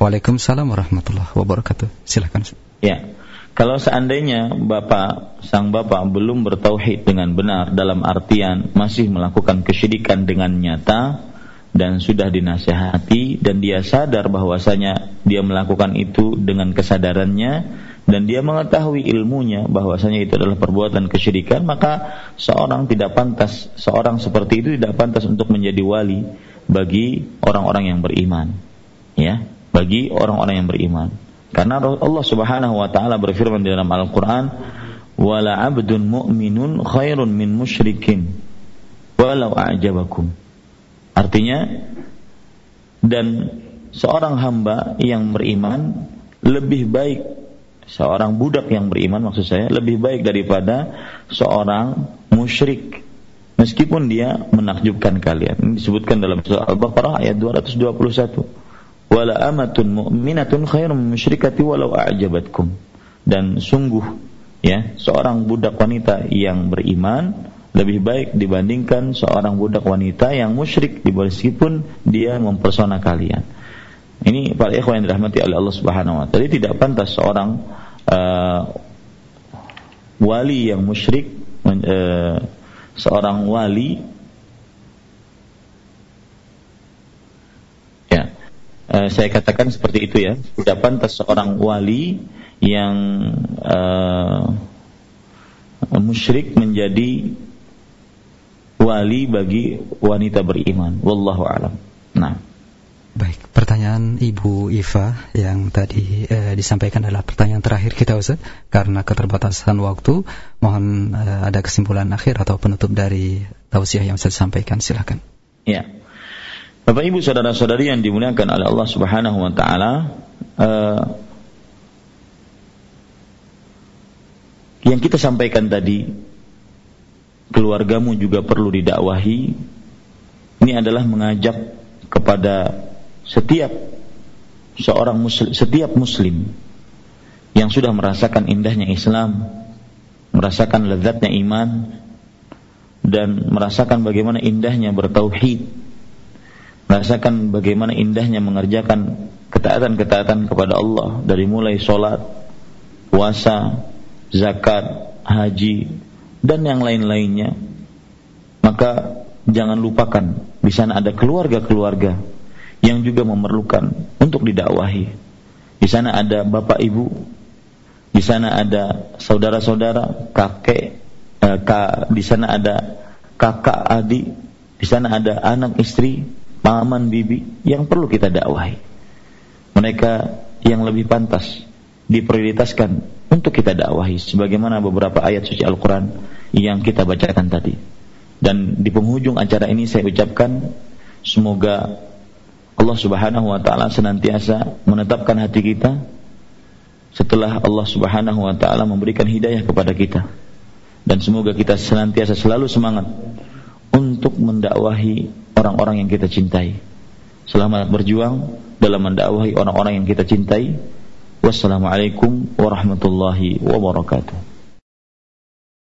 Speaker 3: Waalaikumsalam warahmatullahi wabarakatuh. Silakan.
Speaker 1: Ya. Kalau seandainya bapak sang bapak belum bertauhid dengan benar dalam artian masih melakukan kesyirikan dengan nyata dan sudah dinasehati dan dia sadar bahwasanya dia melakukan itu dengan kesadarannya dan dia mengetahui ilmunya bahwasanya itu adalah perbuatan kesyirikan maka seorang tidak pantas seorang seperti itu tidak pantas untuk menjadi wali bagi orang-orang yang beriman. Ya bagi orang-orang yang beriman. Karena Allah Subhanahu wa taala berfirman di dalam Al-Qur'an wala 'abdun mu'minun khairun min musyrikin walau a'jabakum. Artinya dan seorang hamba yang beriman lebih baik seorang budak yang beriman maksud saya lebih baik daripada seorang musyrik. Meskipun dia menakjubkan kalian. Ini disebutkan dalam surah Al-Baqarah ayat 221 wala amatun mu'minatun khairum musyrikati walau a'jabatkum. Dan sungguh ya seorang budak wanita yang beriman lebih baik dibandingkan seorang budak wanita yang musyrik. Meskipun dia mempersona kalian ini para ikhwan yang dirahmati oleh Allah Subhanahu wa taala. tidak pantas seorang uh, wali yang musyrik uh, seorang wali ya uh, saya katakan seperti itu ya. Tidak pantas seorang wali yang uh, musyrik menjadi wali bagi wanita beriman. Wallahu alam. Nah
Speaker 3: Baik, pertanyaan Ibu Iva yang tadi eh, disampaikan adalah pertanyaan terakhir kita Ustaz karena keterbatasan waktu. Mohon eh, ada kesimpulan akhir atau penutup dari tausiah yang saya sampaikan. Silakan.
Speaker 1: Ya. Bapak Ibu saudara-saudari yang dimuliakan oleh Allah Subhanahu wa taala, eh, yang kita sampaikan tadi keluargamu juga perlu didakwahi. Ini adalah mengajak kepada setiap seorang muslim, setiap muslim yang sudah merasakan indahnya Islam, merasakan lezatnya iman dan merasakan bagaimana indahnya bertauhid, merasakan bagaimana indahnya mengerjakan ketaatan-ketaatan kepada Allah dari mulai sholat, puasa, zakat, haji dan yang lain-lainnya. Maka jangan lupakan di sana ada keluarga-keluarga yang juga memerlukan untuk didakwahi. Di sana ada bapak ibu, di sana ada saudara-saudara, kakek, eh, ka, di sana ada kakak adik, di sana ada anak istri, paman bibi yang perlu kita dakwahi. Mereka yang lebih pantas diprioritaskan untuk kita dakwahi sebagaimana beberapa ayat suci Al-Qur'an yang kita bacakan tadi. Dan di penghujung acara ini saya ucapkan semoga Allah Subhanahu wa taala senantiasa menetapkan hati kita setelah Allah Subhanahu wa taala memberikan hidayah kepada kita. Dan semoga kita senantiasa selalu semangat untuk mendakwahi orang-orang yang kita cintai. Selamat berjuang dalam mendakwahi orang-orang yang kita cintai. Wassalamualaikum warahmatullahi wabarakatuh.